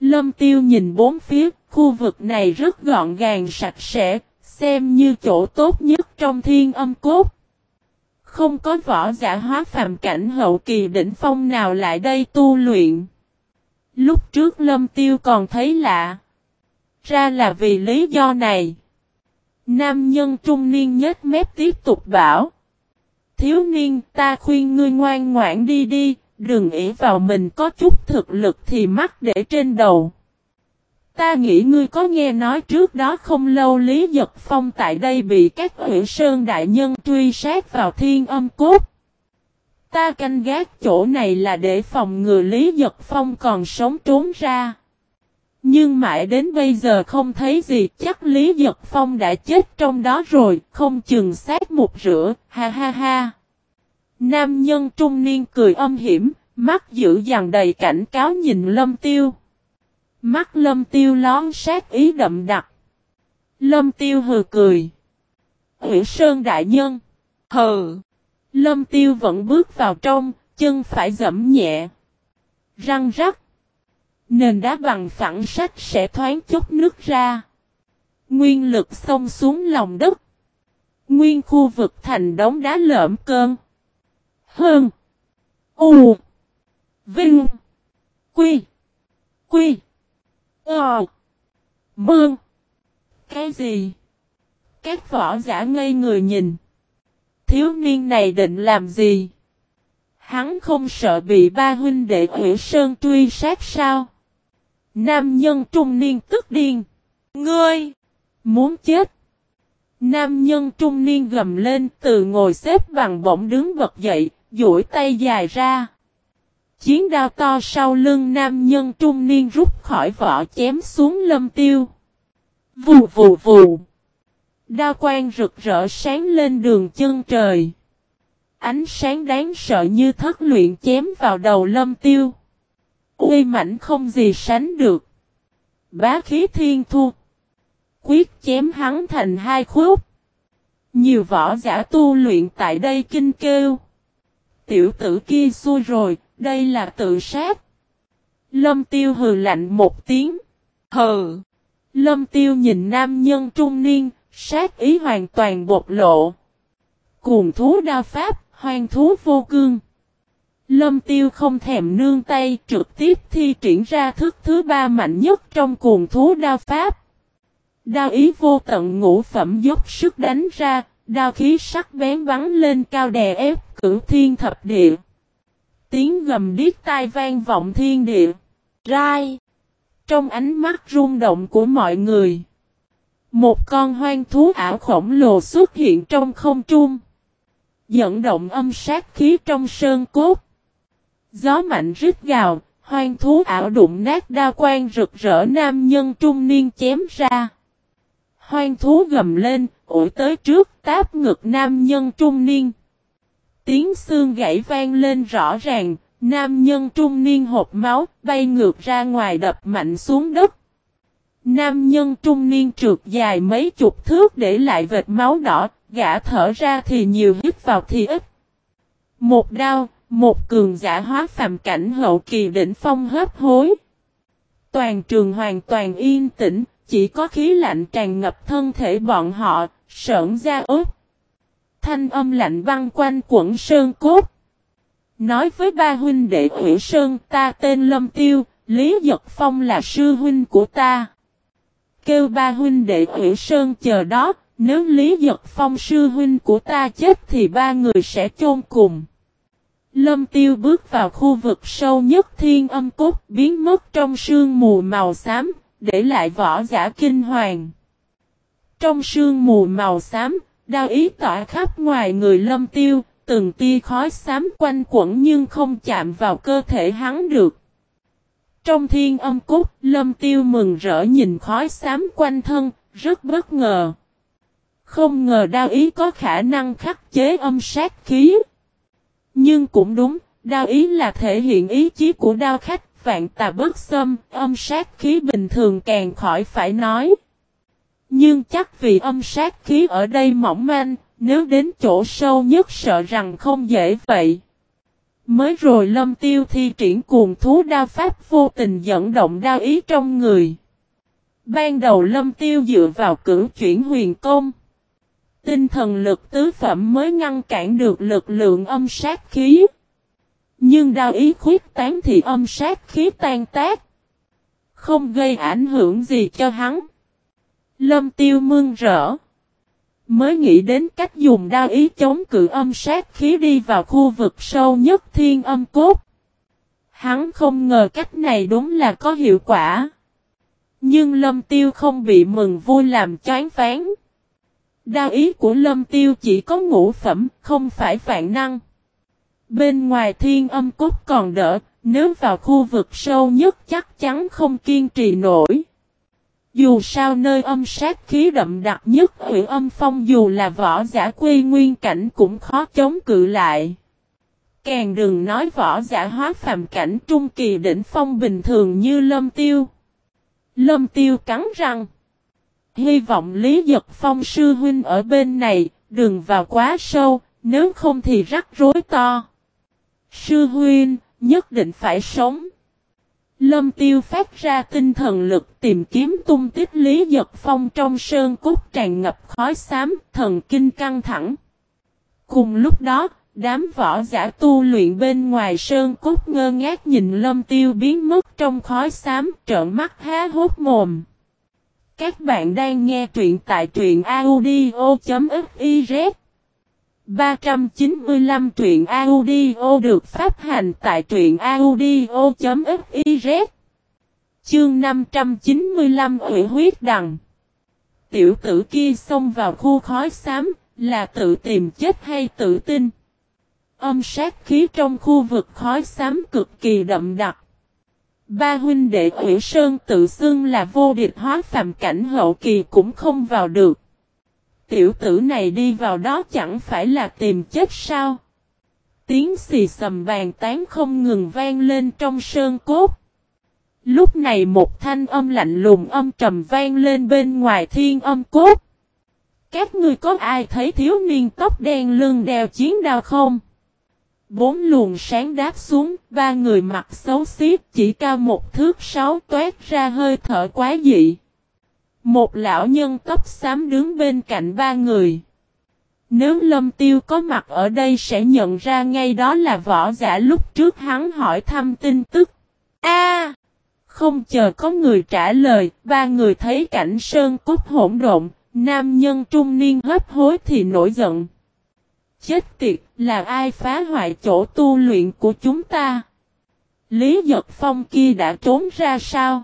Lâm tiêu nhìn bốn phía, khu vực này rất gọn gàng sạch sẽ, xem như chỗ tốt nhất trong thiên âm cốt. Không có võ giả hóa phàm cảnh hậu kỳ đỉnh phong nào lại đây tu luyện. Lúc trước lâm tiêu còn thấy lạ. Ra là vì lý do này. Nam nhân trung niên nhất mép tiếp tục bảo. Thiếu niên ta khuyên ngươi ngoan ngoãn đi đi, đừng ỷ vào mình có chút thực lực thì mắc để trên đầu. Ta nghĩ ngươi có nghe nói trước đó không lâu Lý Giật Phong tại đây bị các huyện sơn đại nhân truy sát vào thiên âm cốt. Ta canh gác chỗ này là để phòng ngừa Lý Giật Phong còn sống trốn ra. Nhưng mãi đến bây giờ không thấy gì chắc Lý Giật Phong đã chết trong đó rồi, không chừng sát một rửa, ha ha ha. Nam nhân trung niên cười âm hiểm, mắt dữ dằn đầy cảnh cáo nhìn lâm tiêu. Mắt lâm tiêu lón sát ý đậm đặc. Lâm tiêu hừ cười. nguyễn Sơn đại nhân. Hừ. Lâm tiêu vẫn bước vào trong, chân phải dẫm nhẹ. Răng rắc. Nền đá bằng phẳng sách sẽ thoáng chút nước ra. Nguyên lực xông xuống lòng đất. Nguyên khu vực thành đống đá lởm cơn. Hơn. U. Vinh. Quy. Quy. Ờ. Bương. Cái gì? Các võ giả ngây người nhìn. Thiếu niên này định làm gì? Hắn không sợ bị ba huynh đệ Hủy Sơn truy sát sao? Nam nhân trung niên tức điên. Ngươi! Muốn chết! Nam nhân trung niên gầm lên từ ngồi xếp bằng bỗng đứng bật dậy, duỗi tay dài ra. Chiến đao to sau lưng nam nhân trung niên rút khỏi vỏ chém xuống lâm tiêu. Vù vù vù. Đao quang rực rỡ sáng lên đường chân trời. Ánh sáng đáng sợ như thất luyện chém vào đầu lâm tiêu. Uy mảnh không gì sánh được. Bá khí thiên thu. Quyết chém hắn thành hai khúc. Nhiều võ giả tu luyện tại đây kinh kêu. Tiểu tử kia xui rồi, đây là tự sát. Lâm tiêu hừ lạnh một tiếng. Hừ. Lâm tiêu nhìn nam nhân trung niên, sát ý hoàn toàn bộc lộ. Cuồng thú đa pháp, hoang thú vô cương. Lâm tiêu không thèm nương tay trực tiếp thi triển ra thức thứ ba mạnh nhất trong cuồng thú đa pháp. Đao ý vô tận ngũ phẩm dốc sức đánh ra, đao khí sắc bén bắn lên cao đè ép cửu thiên thập địa. Tiếng gầm điếc tai vang vọng thiên địa. Rai! Trong ánh mắt rung động của mọi người. Một con hoang thú ảo khổng lồ xuất hiện trong không trung. Dẫn động âm sát khí trong sơn cốt. Gió mạnh rít gào, hoang thú ảo đụng nát đa quan rực rỡ nam nhân trung niên chém ra. Hoang thú gầm lên, ủi tới trước táp ngực nam nhân trung niên. Tiếng xương gãy vang lên rõ ràng, nam nhân trung niên hộp máu, bay ngược ra ngoài đập mạnh xuống đất. Nam nhân trung niên trượt dài mấy chục thước để lại vệt máu đỏ, gã thở ra thì nhiều hít vào thì ít. Một đao, một cường giả hóa phàm cảnh hậu kỳ đỉnh phong hấp hối. Toàn trường hoàn toàn yên tĩnh, chỉ có khí lạnh tràn ngập thân thể bọn họ, sợn ra ướt. Thanh âm lạnh băng quanh quẩn sơn cốt. Nói với ba huynh đệ Ủy Sơn ta tên Lâm Tiêu, Lý Giật Phong là sư huynh của ta. Kêu ba huynh đệ Ủy Sơn chờ đó, nếu Lý Giật Phong sư huynh của ta chết thì ba người sẽ chôn cùng. Lâm Tiêu bước vào khu vực sâu nhất thiên âm cốt biến mất trong sương mù màu xám, để lại vỏ giả kinh hoàng. Trong sương mù màu xám, đao ý tỏa khắp ngoài người lâm tiêu, từng tia khói xám quanh quẩn nhưng không chạm vào cơ thể hắn được. Trong thiên âm cốt, lâm tiêu mừng rỡ nhìn khói xám quanh thân, rất bất ngờ. Không ngờ đao ý có khả năng khắc chế âm sát khí. Nhưng cũng đúng, đao ý là thể hiện ý chí của đao khách vạn tà bất xâm, âm sát khí bình thường càng khỏi phải nói. Nhưng chắc vì âm sát khí ở đây mỏng manh, nếu đến chỗ sâu nhất sợ rằng không dễ vậy. Mới rồi lâm tiêu thi triển cuồng thú đao pháp vô tình dẫn động đao ý trong người. Ban đầu lâm tiêu dựa vào cử chuyển huyền công. Tinh thần lực tứ phẩm mới ngăn cản được lực lượng âm sát khí. Nhưng đao ý khuyết tán thì âm sát khí tan tác. Không gây ảnh hưởng gì cho hắn. Lâm tiêu mương rỡ. Mới nghĩ đến cách dùng đao ý chống cự âm sát khí đi vào khu vực sâu nhất thiên âm cốt. Hắn không ngờ cách này đúng là có hiệu quả. Nhưng lâm tiêu không bị mừng vui làm chán phán. Đao ý của lâm tiêu chỉ có ngũ phẩm, không phải vạn năng. Bên ngoài thiên âm cốt còn đỡ, nếu vào khu vực sâu nhất chắc chắn không kiên trì nổi. Dù sao nơi âm sát khí đậm đặc nhất hủy âm phong dù là võ giả quê nguyên cảnh cũng khó chống cự lại. Càng đừng nói võ giả hóa phàm cảnh trung kỳ đỉnh phong bình thường như lâm tiêu. Lâm tiêu cắn răng. Hy vọng Lý Giật Phong sư huynh ở bên này, đừng vào quá sâu, nếu không thì rắc rối to. Sư huynh, nhất định phải sống. Lâm tiêu phát ra tinh thần lực tìm kiếm tung tích Lý Giật Phong trong sơn cốt tràn ngập khói xám, thần kinh căng thẳng. Cùng lúc đó, đám võ giả tu luyện bên ngoài sơn cốt ngơ ngác nhìn lâm tiêu biến mất trong khói xám trợn mắt há hốt mồm. Các bạn đang nghe truyện tại truyện audio.fif 395 truyện audio được phát hành tại truyện audio.fiz Chương 595 ủy huyết đằng. Tiểu tử kia xông vào khu khói xám, là tự tìm chết hay tự tin? Âm sát khí trong khu vực khói xám cực kỳ đậm đặc. Ba huynh đệ ủy sơn tự xưng là vô địch hóa phàm cảnh hậu kỳ cũng không vào được. Tiểu tử này đi vào đó chẳng phải là tìm chết sao? Tiếng xì sầm bàn tán không ngừng vang lên trong sơn cốt. Lúc này một thanh âm lạnh lùng âm trầm vang lên bên ngoài thiên âm cốt. Các ngươi có ai thấy thiếu niên tóc đen lưng đeo chiến đao không? Bốn luồng sáng đáp xuống, ba người mặc xấu xí chỉ cao một thước sáu toát ra hơi thở quá dị. Một lão nhân tóc xám đứng bên cạnh ba người. Nếu lâm tiêu có mặt ở đây sẽ nhận ra ngay đó là võ giả lúc trước hắn hỏi thăm tin tức. A, Không chờ có người trả lời, ba người thấy cảnh sơn cốt hỗn độn, nam nhân trung niên hấp hối thì nổi giận. Chết tiệt, là ai phá hoại chỗ tu luyện của chúng ta? Lý Giật Phong kia đã trốn ra sao?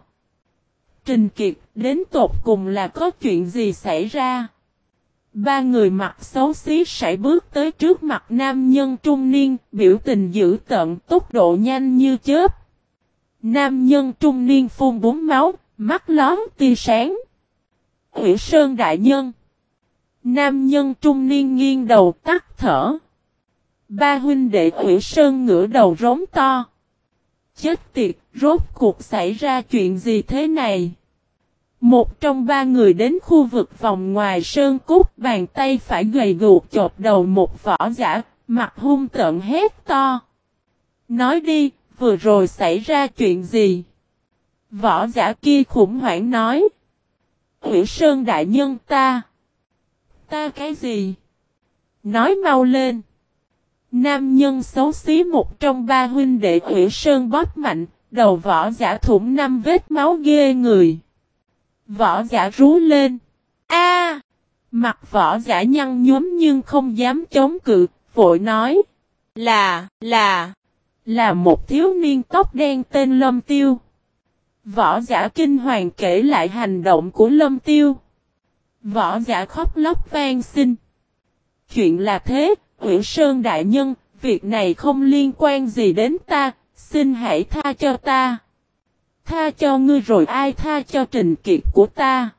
Trình Kiệt, đến tột cùng là có chuyện gì xảy ra? Ba người mặc xấu xí sải bước tới trước mặt nam nhân trung niên, biểu tình dữ tận tốc độ nhanh như chớp. Nam nhân trung niên phun bún máu, mắt lón tia sáng. Ủy Sơn Đại Nhân Nam nhân trung niên nghiêng đầu tắt thở. Ba huynh đệ Ủy Sơn ngửa đầu rống to. Chết tiệt, rốt cuộc xảy ra chuyện gì thế này? Một trong ba người đến khu vực vòng ngoài sơn cút bàn tay phải gầy guộc chộp đầu một võ giả, mặt hung tợn hét to. Nói đi, vừa rồi xảy ra chuyện gì? Võ giả kia khủng hoảng nói. Hữu Sơn đại nhân ta. Ta cái gì? Nói mau lên. Nam nhân xấu xí một trong ba huynh đệ Hữu Sơn bóp mạnh, đầu võ giả thủng năm vết máu ghê người. Võ giả rú lên. A! mặt võ giả nhăn nhúm nhưng không dám chống cự, vội nói. Là, là, là một thiếu niên tóc đen tên Lâm Tiêu. Võ giả kinh hoàng kể lại hành động của Lâm Tiêu. Võ giả khóc lóc vang xin. Chuyện là thế, nguyễn Sơn Đại Nhân, việc này không liên quan gì đến ta, xin hãy tha cho ta. Tha cho ngươi rồi ai tha cho trình kiệt của ta.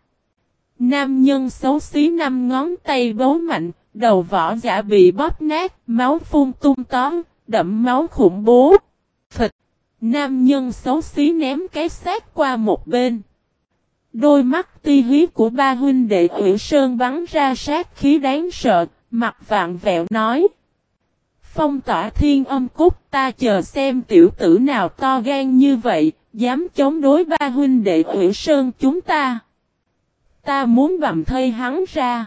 Nam nhân xấu xí năm ngón tay bấu mạnh, đầu vỏ giả bị bóp nát, máu phun tung tóm, đậm máu khủng bố. Phịch! Nam nhân xấu xí ném cái xác qua một bên. Đôi mắt ti hí của ba huynh đệ Uyển Sơn bắn ra sát khí đáng sợ, mặt vạn vẹo nói. Phong tỏa thiên âm cúc ta chờ xem tiểu tử nào to gan như vậy, dám chống đối ba huynh đệ Uyển Sơn chúng ta. Ta muốn bầm thây hắn ra.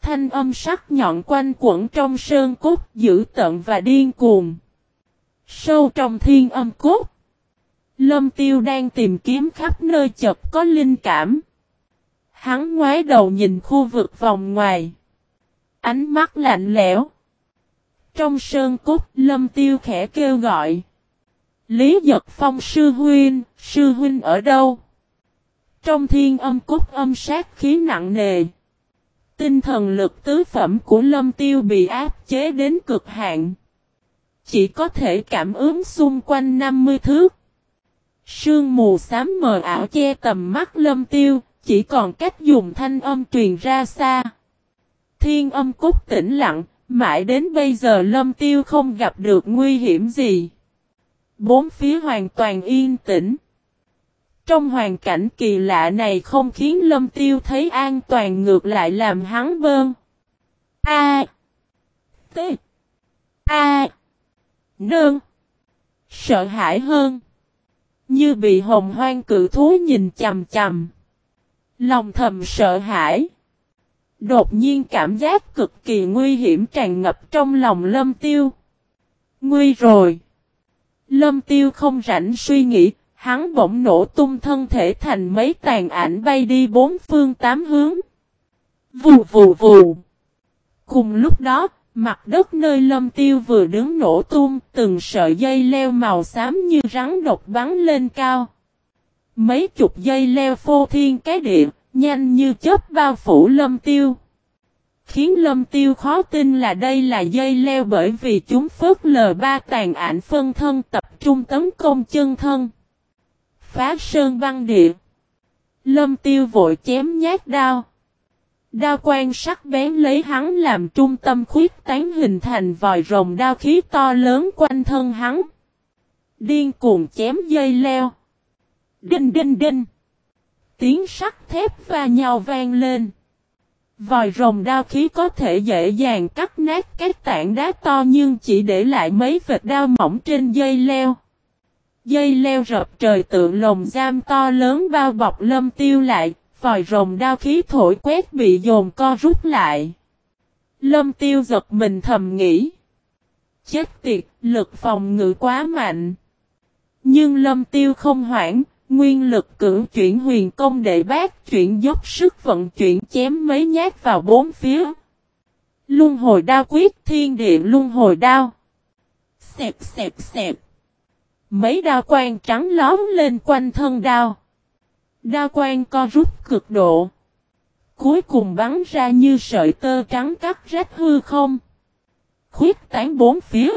Thanh âm sắc nhọn quanh quẩn trong sơn cốt dữ tận và điên cuồng. Sâu trong thiên âm cốt. Lâm tiêu đang tìm kiếm khắp nơi chật có linh cảm. Hắn ngoái đầu nhìn khu vực vòng ngoài. Ánh mắt lạnh lẽo. Trong sơn cốt lâm tiêu khẽ kêu gọi. Lý Giật Phong sư huynh, sư huynh ở đâu? Trong thiên âm cốt âm sát khí nặng nề. Tinh thần lực tứ phẩm của lâm tiêu bị áp chế đến cực hạn. Chỉ có thể cảm ứng xung quanh 50 thước. Sương mù xám mờ ảo che tầm mắt lâm tiêu, chỉ còn cách dùng thanh âm truyền ra xa. Thiên âm cốt tĩnh lặng, mãi đến bây giờ lâm tiêu không gặp được nguy hiểm gì. Bốn phía hoàn toàn yên tĩnh. Trong hoàn cảnh kỳ lạ này không khiến lâm tiêu thấy an toàn ngược lại làm hắn bơn. A. T. A. Nương. Sợ hãi hơn. Như bị hồng hoang cự thú nhìn chầm chầm. Lòng thầm sợ hãi. Đột nhiên cảm giác cực kỳ nguy hiểm tràn ngập trong lòng lâm tiêu. Nguy rồi. Lâm tiêu không rảnh suy nghĩ, hắn bỗng nổ tung thân thể thành mấy tàn ảnh bay đi bốn phương tám hướng. Vù vù vù. Cùng lúc đó, mặt đất nơi lâm tiêu vừa đứng nổ tung, từng sợi dây leo màu xám như rắn độc bắn lên cao. Mấy chục dây leo phô thiên cái địa, nhanh như chớp bao phủ lâm tiêu. Khiến lâm tiêu khó tin là đây là dây leo bởi vì chúng phớt lờ ba tàn ảnh phân thân tập trung tấn công chân thân. Phá sơn băng địa. Lâm tiêu vội chém nhát đao. Đao quan sắc bén lấy hắn làm trung tâm khuyết tán hình thành vòi rồng đao khí to lớn quanh thân hắn. Điên cuồng chém dây leo. Đinh đinh đinh. Tiếng sắt thép va nhau vang lên. Vòi rồng đao khí có thể dễ dàng cắt nát các tảng đá to nhưng chỉ để lại mấy vệt đao mỏng trên dây leo. Dây leo rập trời tượng lồng giam to lớn bao bọc lâm tiêu lại, vòi rồng đao khí thổi quét bị dồn co rút lại. Lâm tiêu giật mình thầm nghĩ. Chết tiệt, lực phòng ngự quá mạnh. Nhưng lâm tiêu không hoảng, nguyên lực cử chuyển huyền công để bác chuyển dốc sức vận chuyển chém mấy nhát vào bốn phía. Luân hồi đao quyết, thiên địa luân hồi đao. Xẹp xẹp xẹp. Mấy đao quan trắng lóm lên quanh thân đao. Đao quan co rút cực độ. Cuối cùng bắn ra như sợi tơ trắng cắt rách hư không. Khuyết tán bốn phía.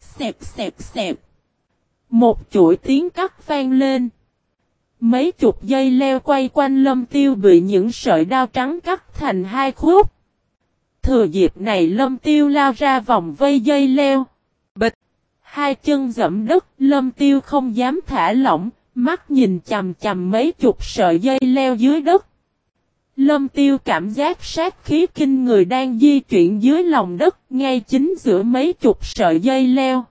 Xẹp xẹp xẹp. Một chuỗi tiếng cắt vang lên. Mấy chục dây leo quay quanh lâm tiêu bị những sợi đao trắng cắt thành hai khúc. Thừa dịp này lâm tiêu lao ra vòng vây dây leo. Bịch. Hai chân dẫm đất, lâm tiêu không dám thả lỏng, mắt nhìn chầm chầm mấy chục sợi dây leo dưới đất. Lâm tiêu cảm giác sát khí kinh người đang di chuyển dưới lòng đất, ngay chính giữa mấy chục sợi dây leo.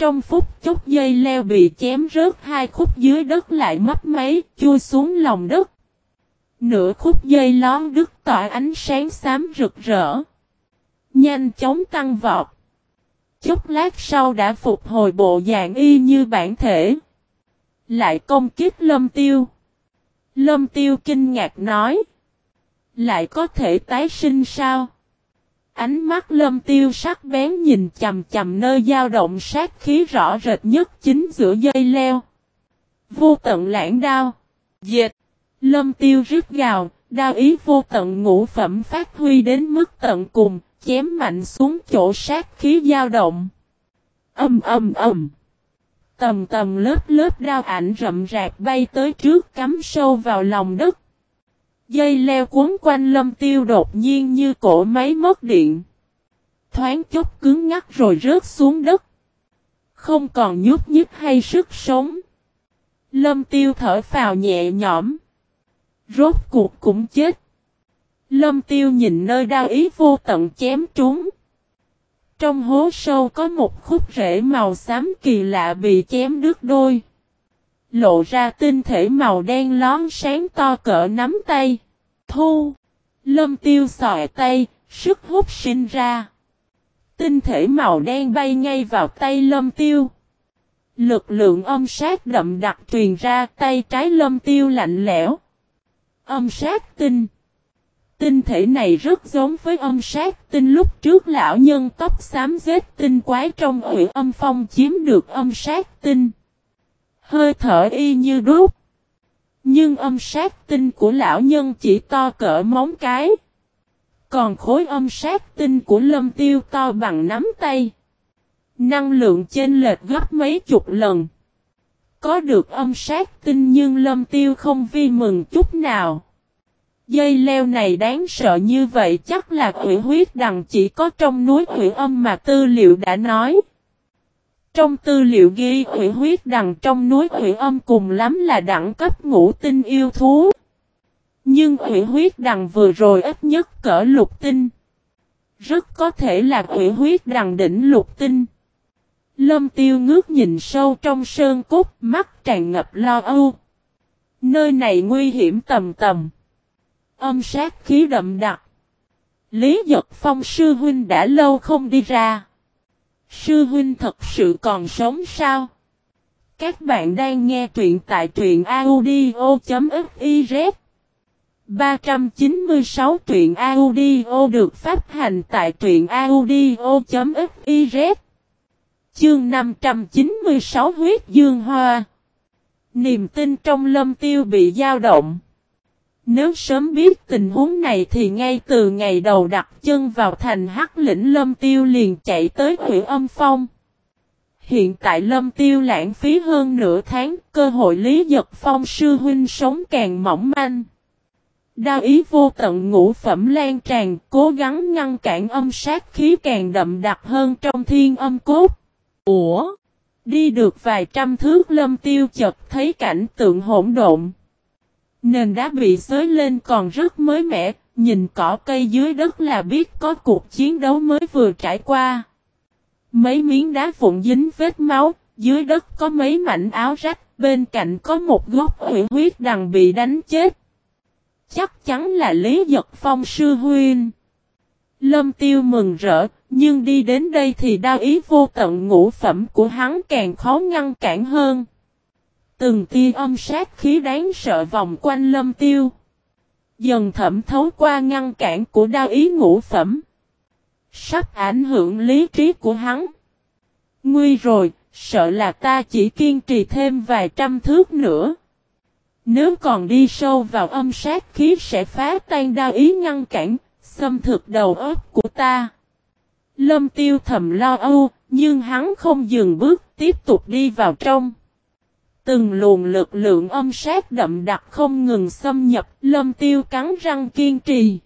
Trong phút chốc dây leo bị chém rớt hai khúc dưới đất lại mất máy, chui xuống lòng đất. Nửa khúc dây lón đứt tỏa ánh sáng xám rực rỡ. Nhanh chóng tăng vọt. Chút lát sau đã phục hồi bộ dạng y như bản thể. Lại công kiếp lâm tiêu. Lâm tiêu kinh ngạc nói. Lại có thể tái sinh sao? Ánh mắt lâm tiêu sắc bén nhìn chầm chầm nơi dao động sát khí rõ rệt nhất chính giữa dây leo. Vô tận lãng đao. Dệt. Lâm tiêu rít gào, đao ý vô tận ngũ phẩm phát huy đến mức tận cùng, chém mạnh xuống chỗ sát khí dao động. Âm âm âm. Tầm tầm lớp lớp đao ảnh rậm rạc bay tới trước cắm sâu vào lòng đất. Dây leo cuốn quanh lâm tiêu đột nhiên như cổ máy mất điện. Thoáng chốc cứng ngắt rồi rớt xuống đất. Không còn nhúc nhích hay sức sống. Lâm tiêu thở phào nhẹ nhõm. Rốt cuộc cũng chết. Lâm tiêu nhìn nơi đau ý vô tận chém trúng. Trong hố sâu có một khúc rễ màu xám kỳ lạ bị chém đứt đôi. Lộ ra tinh thể màu đen lón sáng to cỡ nắm tay. Thu. Lâm tiêu sòi tay, sức hút sinh ra. Tinh thể màu đen bay ngay vào tay lâm tiêu. Lực lượng âm sát đậm đặc truyền ra tay trái lâm tiêu lạnh lẽo. Âm sát tinh. Tinh thể này rất giống với âm sát tinh lúc trước lão nhân tóc xám giết tinh quái trong ủy âm phong chiếm được âm sát tinh. Hơi thở y như đúc. Nhưng âm sát tinh của lão nhân chỉ to cỡ móng cái. Còn khối âm sát tinh của lâm tiêu to bằng nắm tay. Năng lượng chênh lệch gấp mấy chục lần. Có được âm sát tinh nhưng lâm tiêu không vi mừng chút nào. Dây leo này đáng sợ như vậy chắc là quỷ huyết đằng chỉ có trong núi quỷ âm mà tư liệu đã nói. Trong tư liệu ghi hủy huyết đằng trong núi hủy âm cùng lắm là đẳng cấp ngũ tinh yêu thú. Nhưng hủy huyết đằng vừa rồi ít nhất cỡ lục tinh. Rất có thể là hủy huyết đằng đỉnh lục tinh. Lâm tiêu ngước nhìn sâu trong sơn cốt, mắt tràn ngập lo âu. Nơi này nguy hiểm tầm tầm. Âm sát khí đậm đặc. Lý Giật Phong sư huynh đã lâu không đi ra. Sư huynh thật sự còn sống sao? Các bạn đang nghe truyện tại truyện audio.fiz 396 truyện audio được phát hành tại truyện audio.fiz Chương 596 huyết dương hoa Niềm tin trong lâm tiêu bị dao động. Nếu sớm biết tình huống này thì ngay từ ngày đầu đặt chân vào thành hắc lĩnh lâm tiêu liền chạy tới huyện âm phong. Hiện tại lâm tiêu lãng phí hơn nửa tháng, cơ hội lý giật phong sư huynh sống càng mỏng manh. Đao ý vô tận ngũ phẩm lan tràn, cố gắng ngăn cản âm sát khí càng đậm đặc hơn trong thiên âm cốt. Ủa? Đi được vài trăm thước lâm tiêu chợt thấy cảnh tượng hỗn độn. Nền đá bị xới lên còn rất mới mẻ, nhìn cỏ cây dưới đất là biết có cuộc chiến đấu mới vừa trải qua. Mấy miếng đá vụn dính vết máu, dưới đất có mấy mảnh áo rách, bên cạnh có một gốc hủy huyết đằng bị đánh chết. Chắc chắn là Lý Giật Phong sư huynh. Lâm Tiêu mừng rỡ, nhưng đi đến đây thì đau ý vô tận ngũ phẩm của hắn càng khó ngăn cản hơn. Từng tia âm sát khí đáng sợ vòng quanh lâm tiêu. Dần thẩm thấu qua ngăn cản của đao ý ngũ phẩm. Sắp ảnh hưởng lý trí của hắn. Nguy rồi, sợ là ta chỉ kiên trì thêm vài trăm thước nữa. Nếu còn đi sâu vào âm sát khí sẽ phá tan đao ý ngăn cản, xâm thực đầu óc của ta. Lâm tiêu thầm lo âu, nhưng hắn không dừng bước, tiếp tục đi vào trong. Từng luồng lực lượng âm sát đậm đặc không ngừng xâm nhập, lâm tiêu cắn răng kiên trì.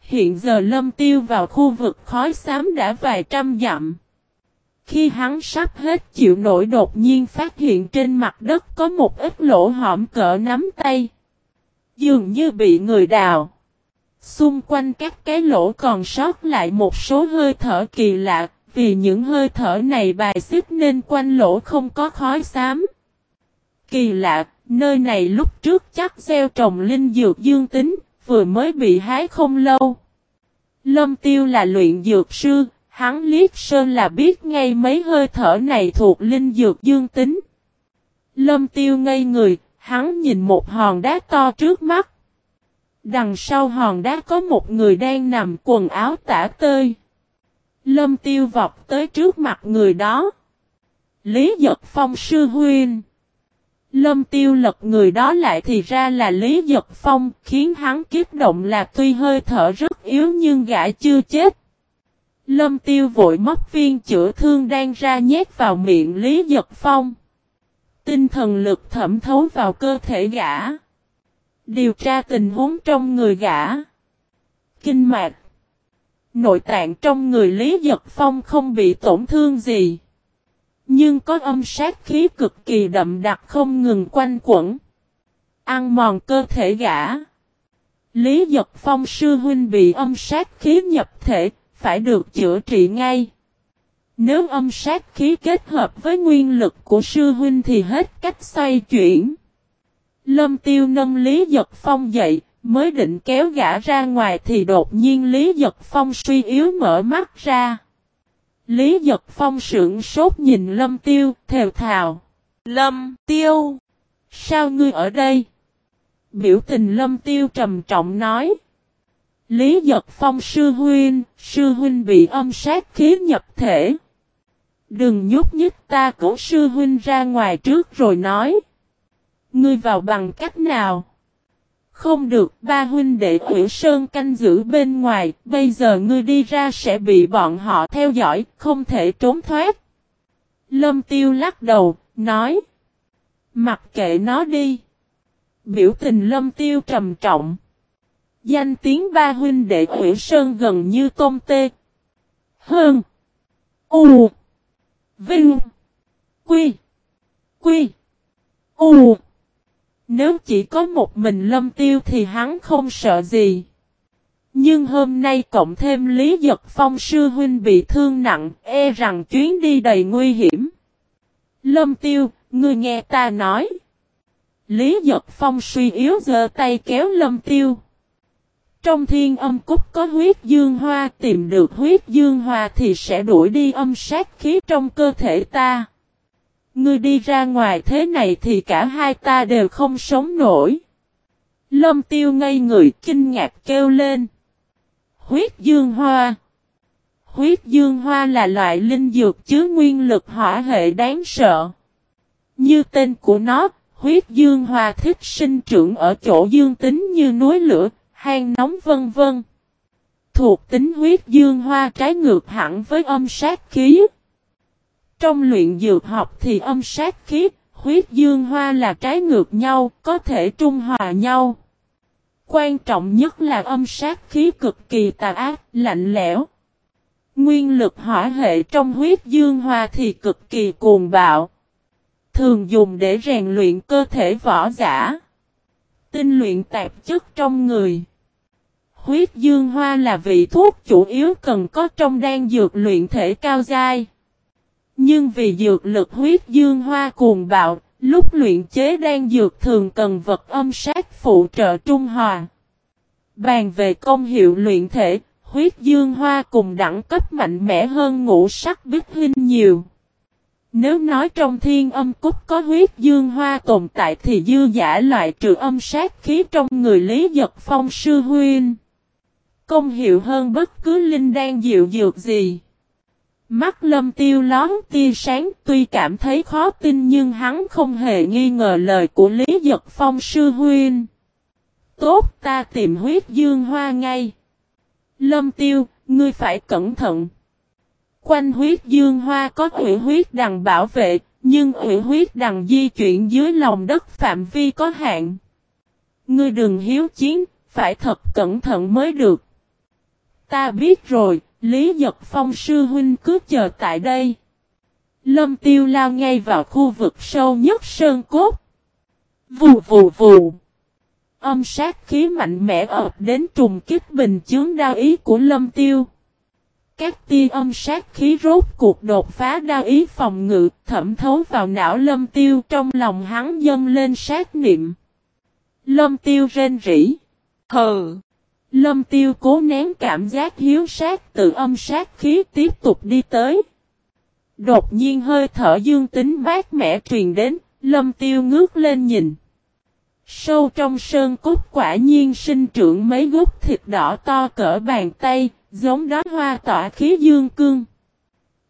Hiện giờ lâm tiêu vào khu vực khói xám đã vài trăm dặm. Khi hắn sắp hết chịu nổi đột nhiên phát hiện trên mặt đất có một ít lỗ hõm cỡ nắm tay. Dường như bị người đào. Xung quanh các cái lỗ còn sót lại một số hơi thở kỳ lạ, vì những hơi thở này bài xích nên quanh lỗ không có khói xám. Kỳ lạ, nơi này lúc trước chắc gieo trồng linh dược dương tính, vừa mới bị hái không lâu. Lâm tiêu là luyện dược sư, hắn liếc sơn là biết ngay mấy hơi thở này thuộc linh dược dương tính. Lâm tiêu ngây người, hắn nhìn một hòn đá to trước mắt. Đằng sau hòn đá có một người đang nằm quần áo tả tơi. Lâm tiêu vọt tới trước mặt người đó. Lý giật phong sư huynh. Lâm tiêu lật người đó lại thì ra là Lý Giật Phong, khiến hắn kiếp động là tuy hơi thở rất yếu nhưng gã chưa chết. Lâm tiêu vội mất viên chữa thương đang ra nhét vào miệng Lý Giật Phong. Tinh thần lực thẩm thấu vào cơ thể gã. Điều tra tình huống trong người gã. Kinh mạch. Nội tạng trong người Lý Giật Phong không bị tổn thương gì. Nhưng có âm sát khí cực kỳ đậm đặc không ngừng quanh quẩn. Ăn mòn cơ thể gã. Lý Giật Phong sư huynh bị âm sát khí nhập thể, phải được chữa trị ngay. Nếu âm sát khí kết hợp với nguyên lực của sư huynh thì hết cách xoay chuyển. Lâm tiêu nâng Lý Giật Phong dậy, mới định kéo gã ra ngoài thì đột nhiên Lý Giật Phong suy yếu mở mắt ra. Lý Giật Phong sững sốt nhìn Lâm Tiêu, thều thào. Lâm Tiêu! Sao ngươi ở đây? Biểu tình Lâm Tiêu trầm trọng nói. Lý Giật Phong sư huynh, sư huynh bị âm sát khí nhập thể. Đừng nhúc nhích ta cổ sư huynh ra ngoài trước rồi nói. Ngươi vào bằng cách nào? Không được, ba huynh đệ Quỷ Sơn canh giữ bên ngoài, bây giờ ngươi đi ra sẽ bị bọn họ theo dõi, không thể trốn thoát. Lâm Tiêu lắc đầu, nói. Mặc kệ nó đi. Biểu tình Lâm Tiêu trầm trọng. Danh tiếng ba huynh đệ Quỷ Sơn gần như tôm tê. Hơn. U. Vinh. Quy. Quy. U. Nếu chỉ có một mình lâm tiêu thì hắn không sợ gì. Nhưng hôm nay cộng thêm Lý Giật Phong sư huynh bị thương nặng, e rằng chuyến đi đầy nguy hiểm. Lâm tiêu, ngươi nghe ta nói. Lý Giật Phong suy yếu giơ tay kéo lâm tiêu. Trong thiên âm cúc có huyết dương hoa tìm được huyết dương hoa thì sẽ đuổi đi âm sát khí trong cơ thể ta. Ngươi đi ra ngoài thế này thì cả hai ta đều không sống nổi. Lâm tiêu ngây người kinh ngạc kêu lên. Huyết dương hoa Huyết dương hoa là loại linh dược chứa nguyên lực hỏa hệ đáng sợ. Như tên của nó, huyết dương hoa thích sinh trưởng ở chỗ dương tính như núi lửa, hang nóng vân vân. Thuộc tính huyết dương hoa trái ngược hẳn với âm sát khí. Trong luyện dược học thì âm sát khí, huyết dương hoa là trái ngược nhau, có thể trung hòa nhau. Quan trọng nhất là âm sát khí cực kỳ tà ác, lạnh lẽo. Nguyên lực hỏa hệ trong huyết dương hoa thì cực kỳ cuồng bạo. Thường dùng để rèn luyện cơ thể võ giả. Tinh luyện tạp chất trong người. Huyết dương hoa là vị thuốc chủ yếu cần có trong đan dược luyện thể cao dai. Nhưng vì dược lực huyết dương hoa cuồng bạo, lúc luyện chế đan dược thường cần vật âm sát phụ trợ trung hòa. Bàn về công hiệu luyện thể, huyết dương hoa cùng đẳng cấp mạnh mẽ hơn ngũ sắc bích huynh nhiều. Nếu nói trong thiên âm cúc có huyết dương hoa tồn tại thì dư giả loại trừ âm sát khí trong người Lý Giật Phong sư huynh. Công hiệu hơn bất cứ linh đan dịu dược gì. Mắt lâm tiêu lón tia sáng tuy cảm thấy khó tin nhưng hắn không hề nghi ngờ lời của Lý Giật Phong sư huynh. Tốt ta tìm huyết dương hoa ngay. Lâm tiêu, ngươi phải cẩn thận. Quanh huyết dương hoa có ủy huyết đằng bảo vệ, nhưng ủy huyết đằng di chuyển dưới lòng đất phạm vi có hạn. Ngươi đừng hiếu chiến, phải thật cẩn thận mới được. Ta biết rồi, Lý Giật Phong sư huynh cứ chờ tại đây. Lâm tiêu lao ngay vào khu vực sâu nhất sơn cốt. Vù vù vù. Âm sát khí mạnh mẽ ập đến trùng kích bình chướng đao ý của lâm tiêu. Các tia âm sát khí rốt cuộc đột phá đao ý phòng ngự, thẩm thấu vào não lâm tiêu, trong lòng hắn dâng lên sát niệm. Lâm tiêu rên rỉ. Hờ! Lâm tiêu cố nén cảm giác hiếu sát từ âm sát khí tiếp tục đi tới. Đột nhiên hơi thở dương tính bát mẻ truyền đến, lâm tiêu ngước lên nhìn. Sâu trong sơn cốt quả nhiên sinh trưởng mấy gốc thịt đỏ to cỡ bàn tay, giống đó hoa tỏa khí dương cương.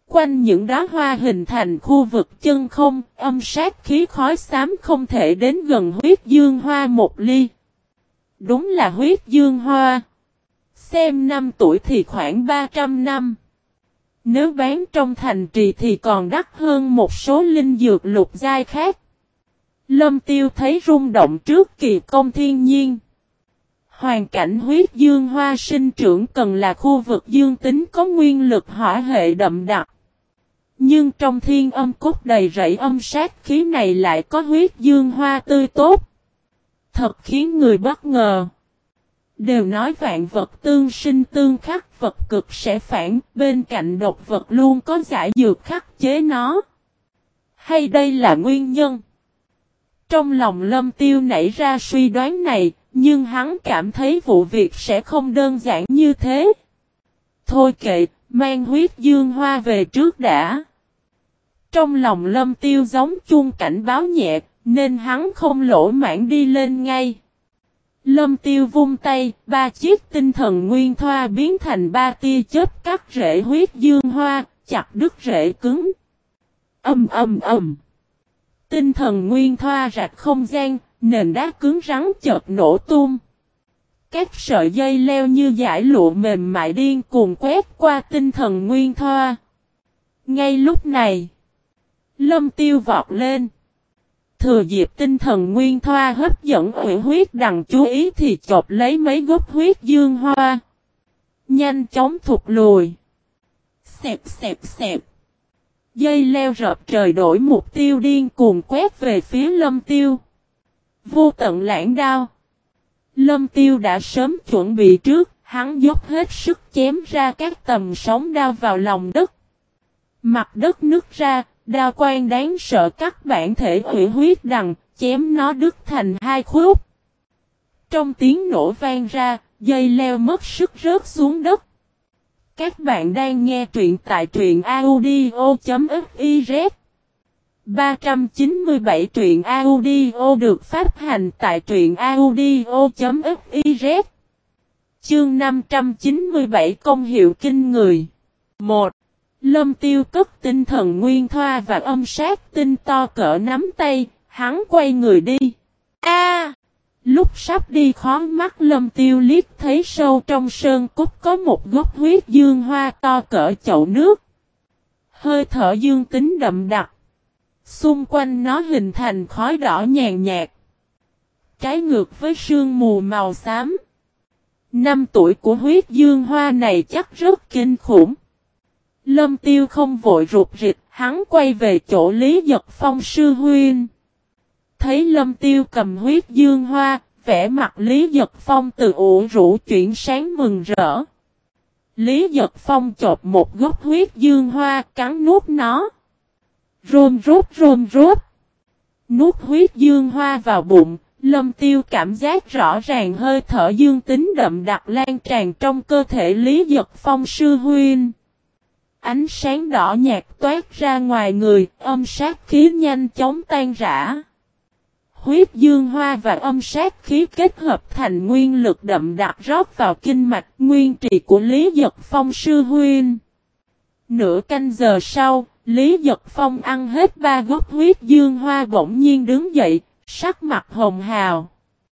Quanh những đóa hoa hình thành khu vực chân không, âm sát khí khói xám không thể đến gần huyết dương hoa một ly. Đúng là huyết dương hoa. Xem năm tuổi thì khoảng 300 năm. Nếu bán trong thành trì thì còn đắt hơn một số linh dược lục giai khác. Lâm tiêu thấy rung động trước kỳ công thiên nhiên. Hoàn cảnh huyết dương hoa sinh trưởng cần là khu vực dương tính có nguyên lực hỏa hệ đậm đặc. Nhưng trong thiên âm cốt đầy rẫy âm sát khí này lại có huyết dương hoa tươi tốt. Thật khiến người bất ngờ. Đều nói vạn vật tương sinh tương khắc vật cực sẽ phản, bên cạnh độc vật luôn có giải dược khắc chế nó. Hay đây là nguyên nhân? Trong lòng lâm tiêu nảy ra suy đoán này, nhưng hắn cảm thấy vụ việc sẽ không đơn giản như thế. Thôi kệ, mang huyết dương hoa về trước đã. Trong lòng lâm tiêu giống chuông cảnh báo nhẹ, nên hắn không lỗ mãn đi lên ngay. Lâm tiêu vung tay, ba chiếc tinh thần nguyên thoa biến thành ba tia chớp cắt rễ huyết dương hoa, chặt đứt rễ cứng. Âm âm âm. Tinh thần nguyên thoa rạch không gian, nền đá cứng rắn chợt nổ tung. Các sợi dây leo như giải lụa mềm mại điên cuồng quét qua tinh thần nguyên thoa. Ngay lúc này, lâm tiêu vọt lên. Thừa dịp tinh thần nguyên thoa hấp dẫn ủy huyết đằng chú ý thì chộp lấy mấy gốc huyết dương hoa. Nhanh chóng thụt lùi. Xẹp xẹp xẹp. Dây leo rợp trời đổi mục tiêu điên cuồng quét về phía lâm tiêu. Vô tận lãng đao. Lâm tiêu đã sớm chuẩn bị trước, hắn dốc hết sức chém ra các tầm sóng đao vào lòng đất. Mặt đất nứt ra, đao quan đáng sợ các bản thể hủy huyết đằng, chém nó đứt thành hai khúc. Trong tiếng nổ vang ra, dây leo mất sức rớt xuống đất. Các bạn đang nghe truyện tại truyện audio.fiz 397 truyện audio được phát hành tại truyện audio.fiz Chương 597 công hiệu kinh người 1. Lâm tiêu cất tinh thần nguyên thoa và âm sát tinh to cỡ nắm tay, hắn quay người đi. A! lúc sắp đi khó mắt lâm tiêu liếc thấy sâu trong sơn cốt có một gốc huyết dương hoa to cỡ chậu nước. Hơi thở dương tính đậm đặc. Xung quanh nó hình thành khói đỏ nhàn nhạt. Trái ngược với sương mù màu xám. Năm tuổi của huyết dương hoa này chắc rất kinh khủng. Lâm tiêu không vội rụt rịch, hắn quay về chỗ Lý Giật Phong sư huyên. Thấy lâm tiêu cầm huyết dương hoa, vẻ mặt Lý Giật Phong từ ủ rũ chuyển sáng mừng rỡ. Lý Giật Phong chộp một gốc huyết dương hoa cắn nuốt nó. Rôm rốt rôm rốt. Nuốt huyết dương hoa vào bụng, lâm tiêu cảm giác rõ ràng hơi thở dương tính đậm đặc lan tràn trong cơ thể Lý Giật Phong sư huyên. Ánh sáng đỏ nhạt toát ra ngoài người, âm sát khí nhanh chóng tan rã. Huyết dương hoa và âm sát khí kết hợp thành nguyên lực đậm đặc rót vào kinh mạch nguyên trì của Lý Giật Phong sư huyên. Nửa canh giờ sau, Lý Giật Phong ăn hết ba gốc huyết dương hoa bỗng nhiên đứng dậy, sắc mặt hồng hào.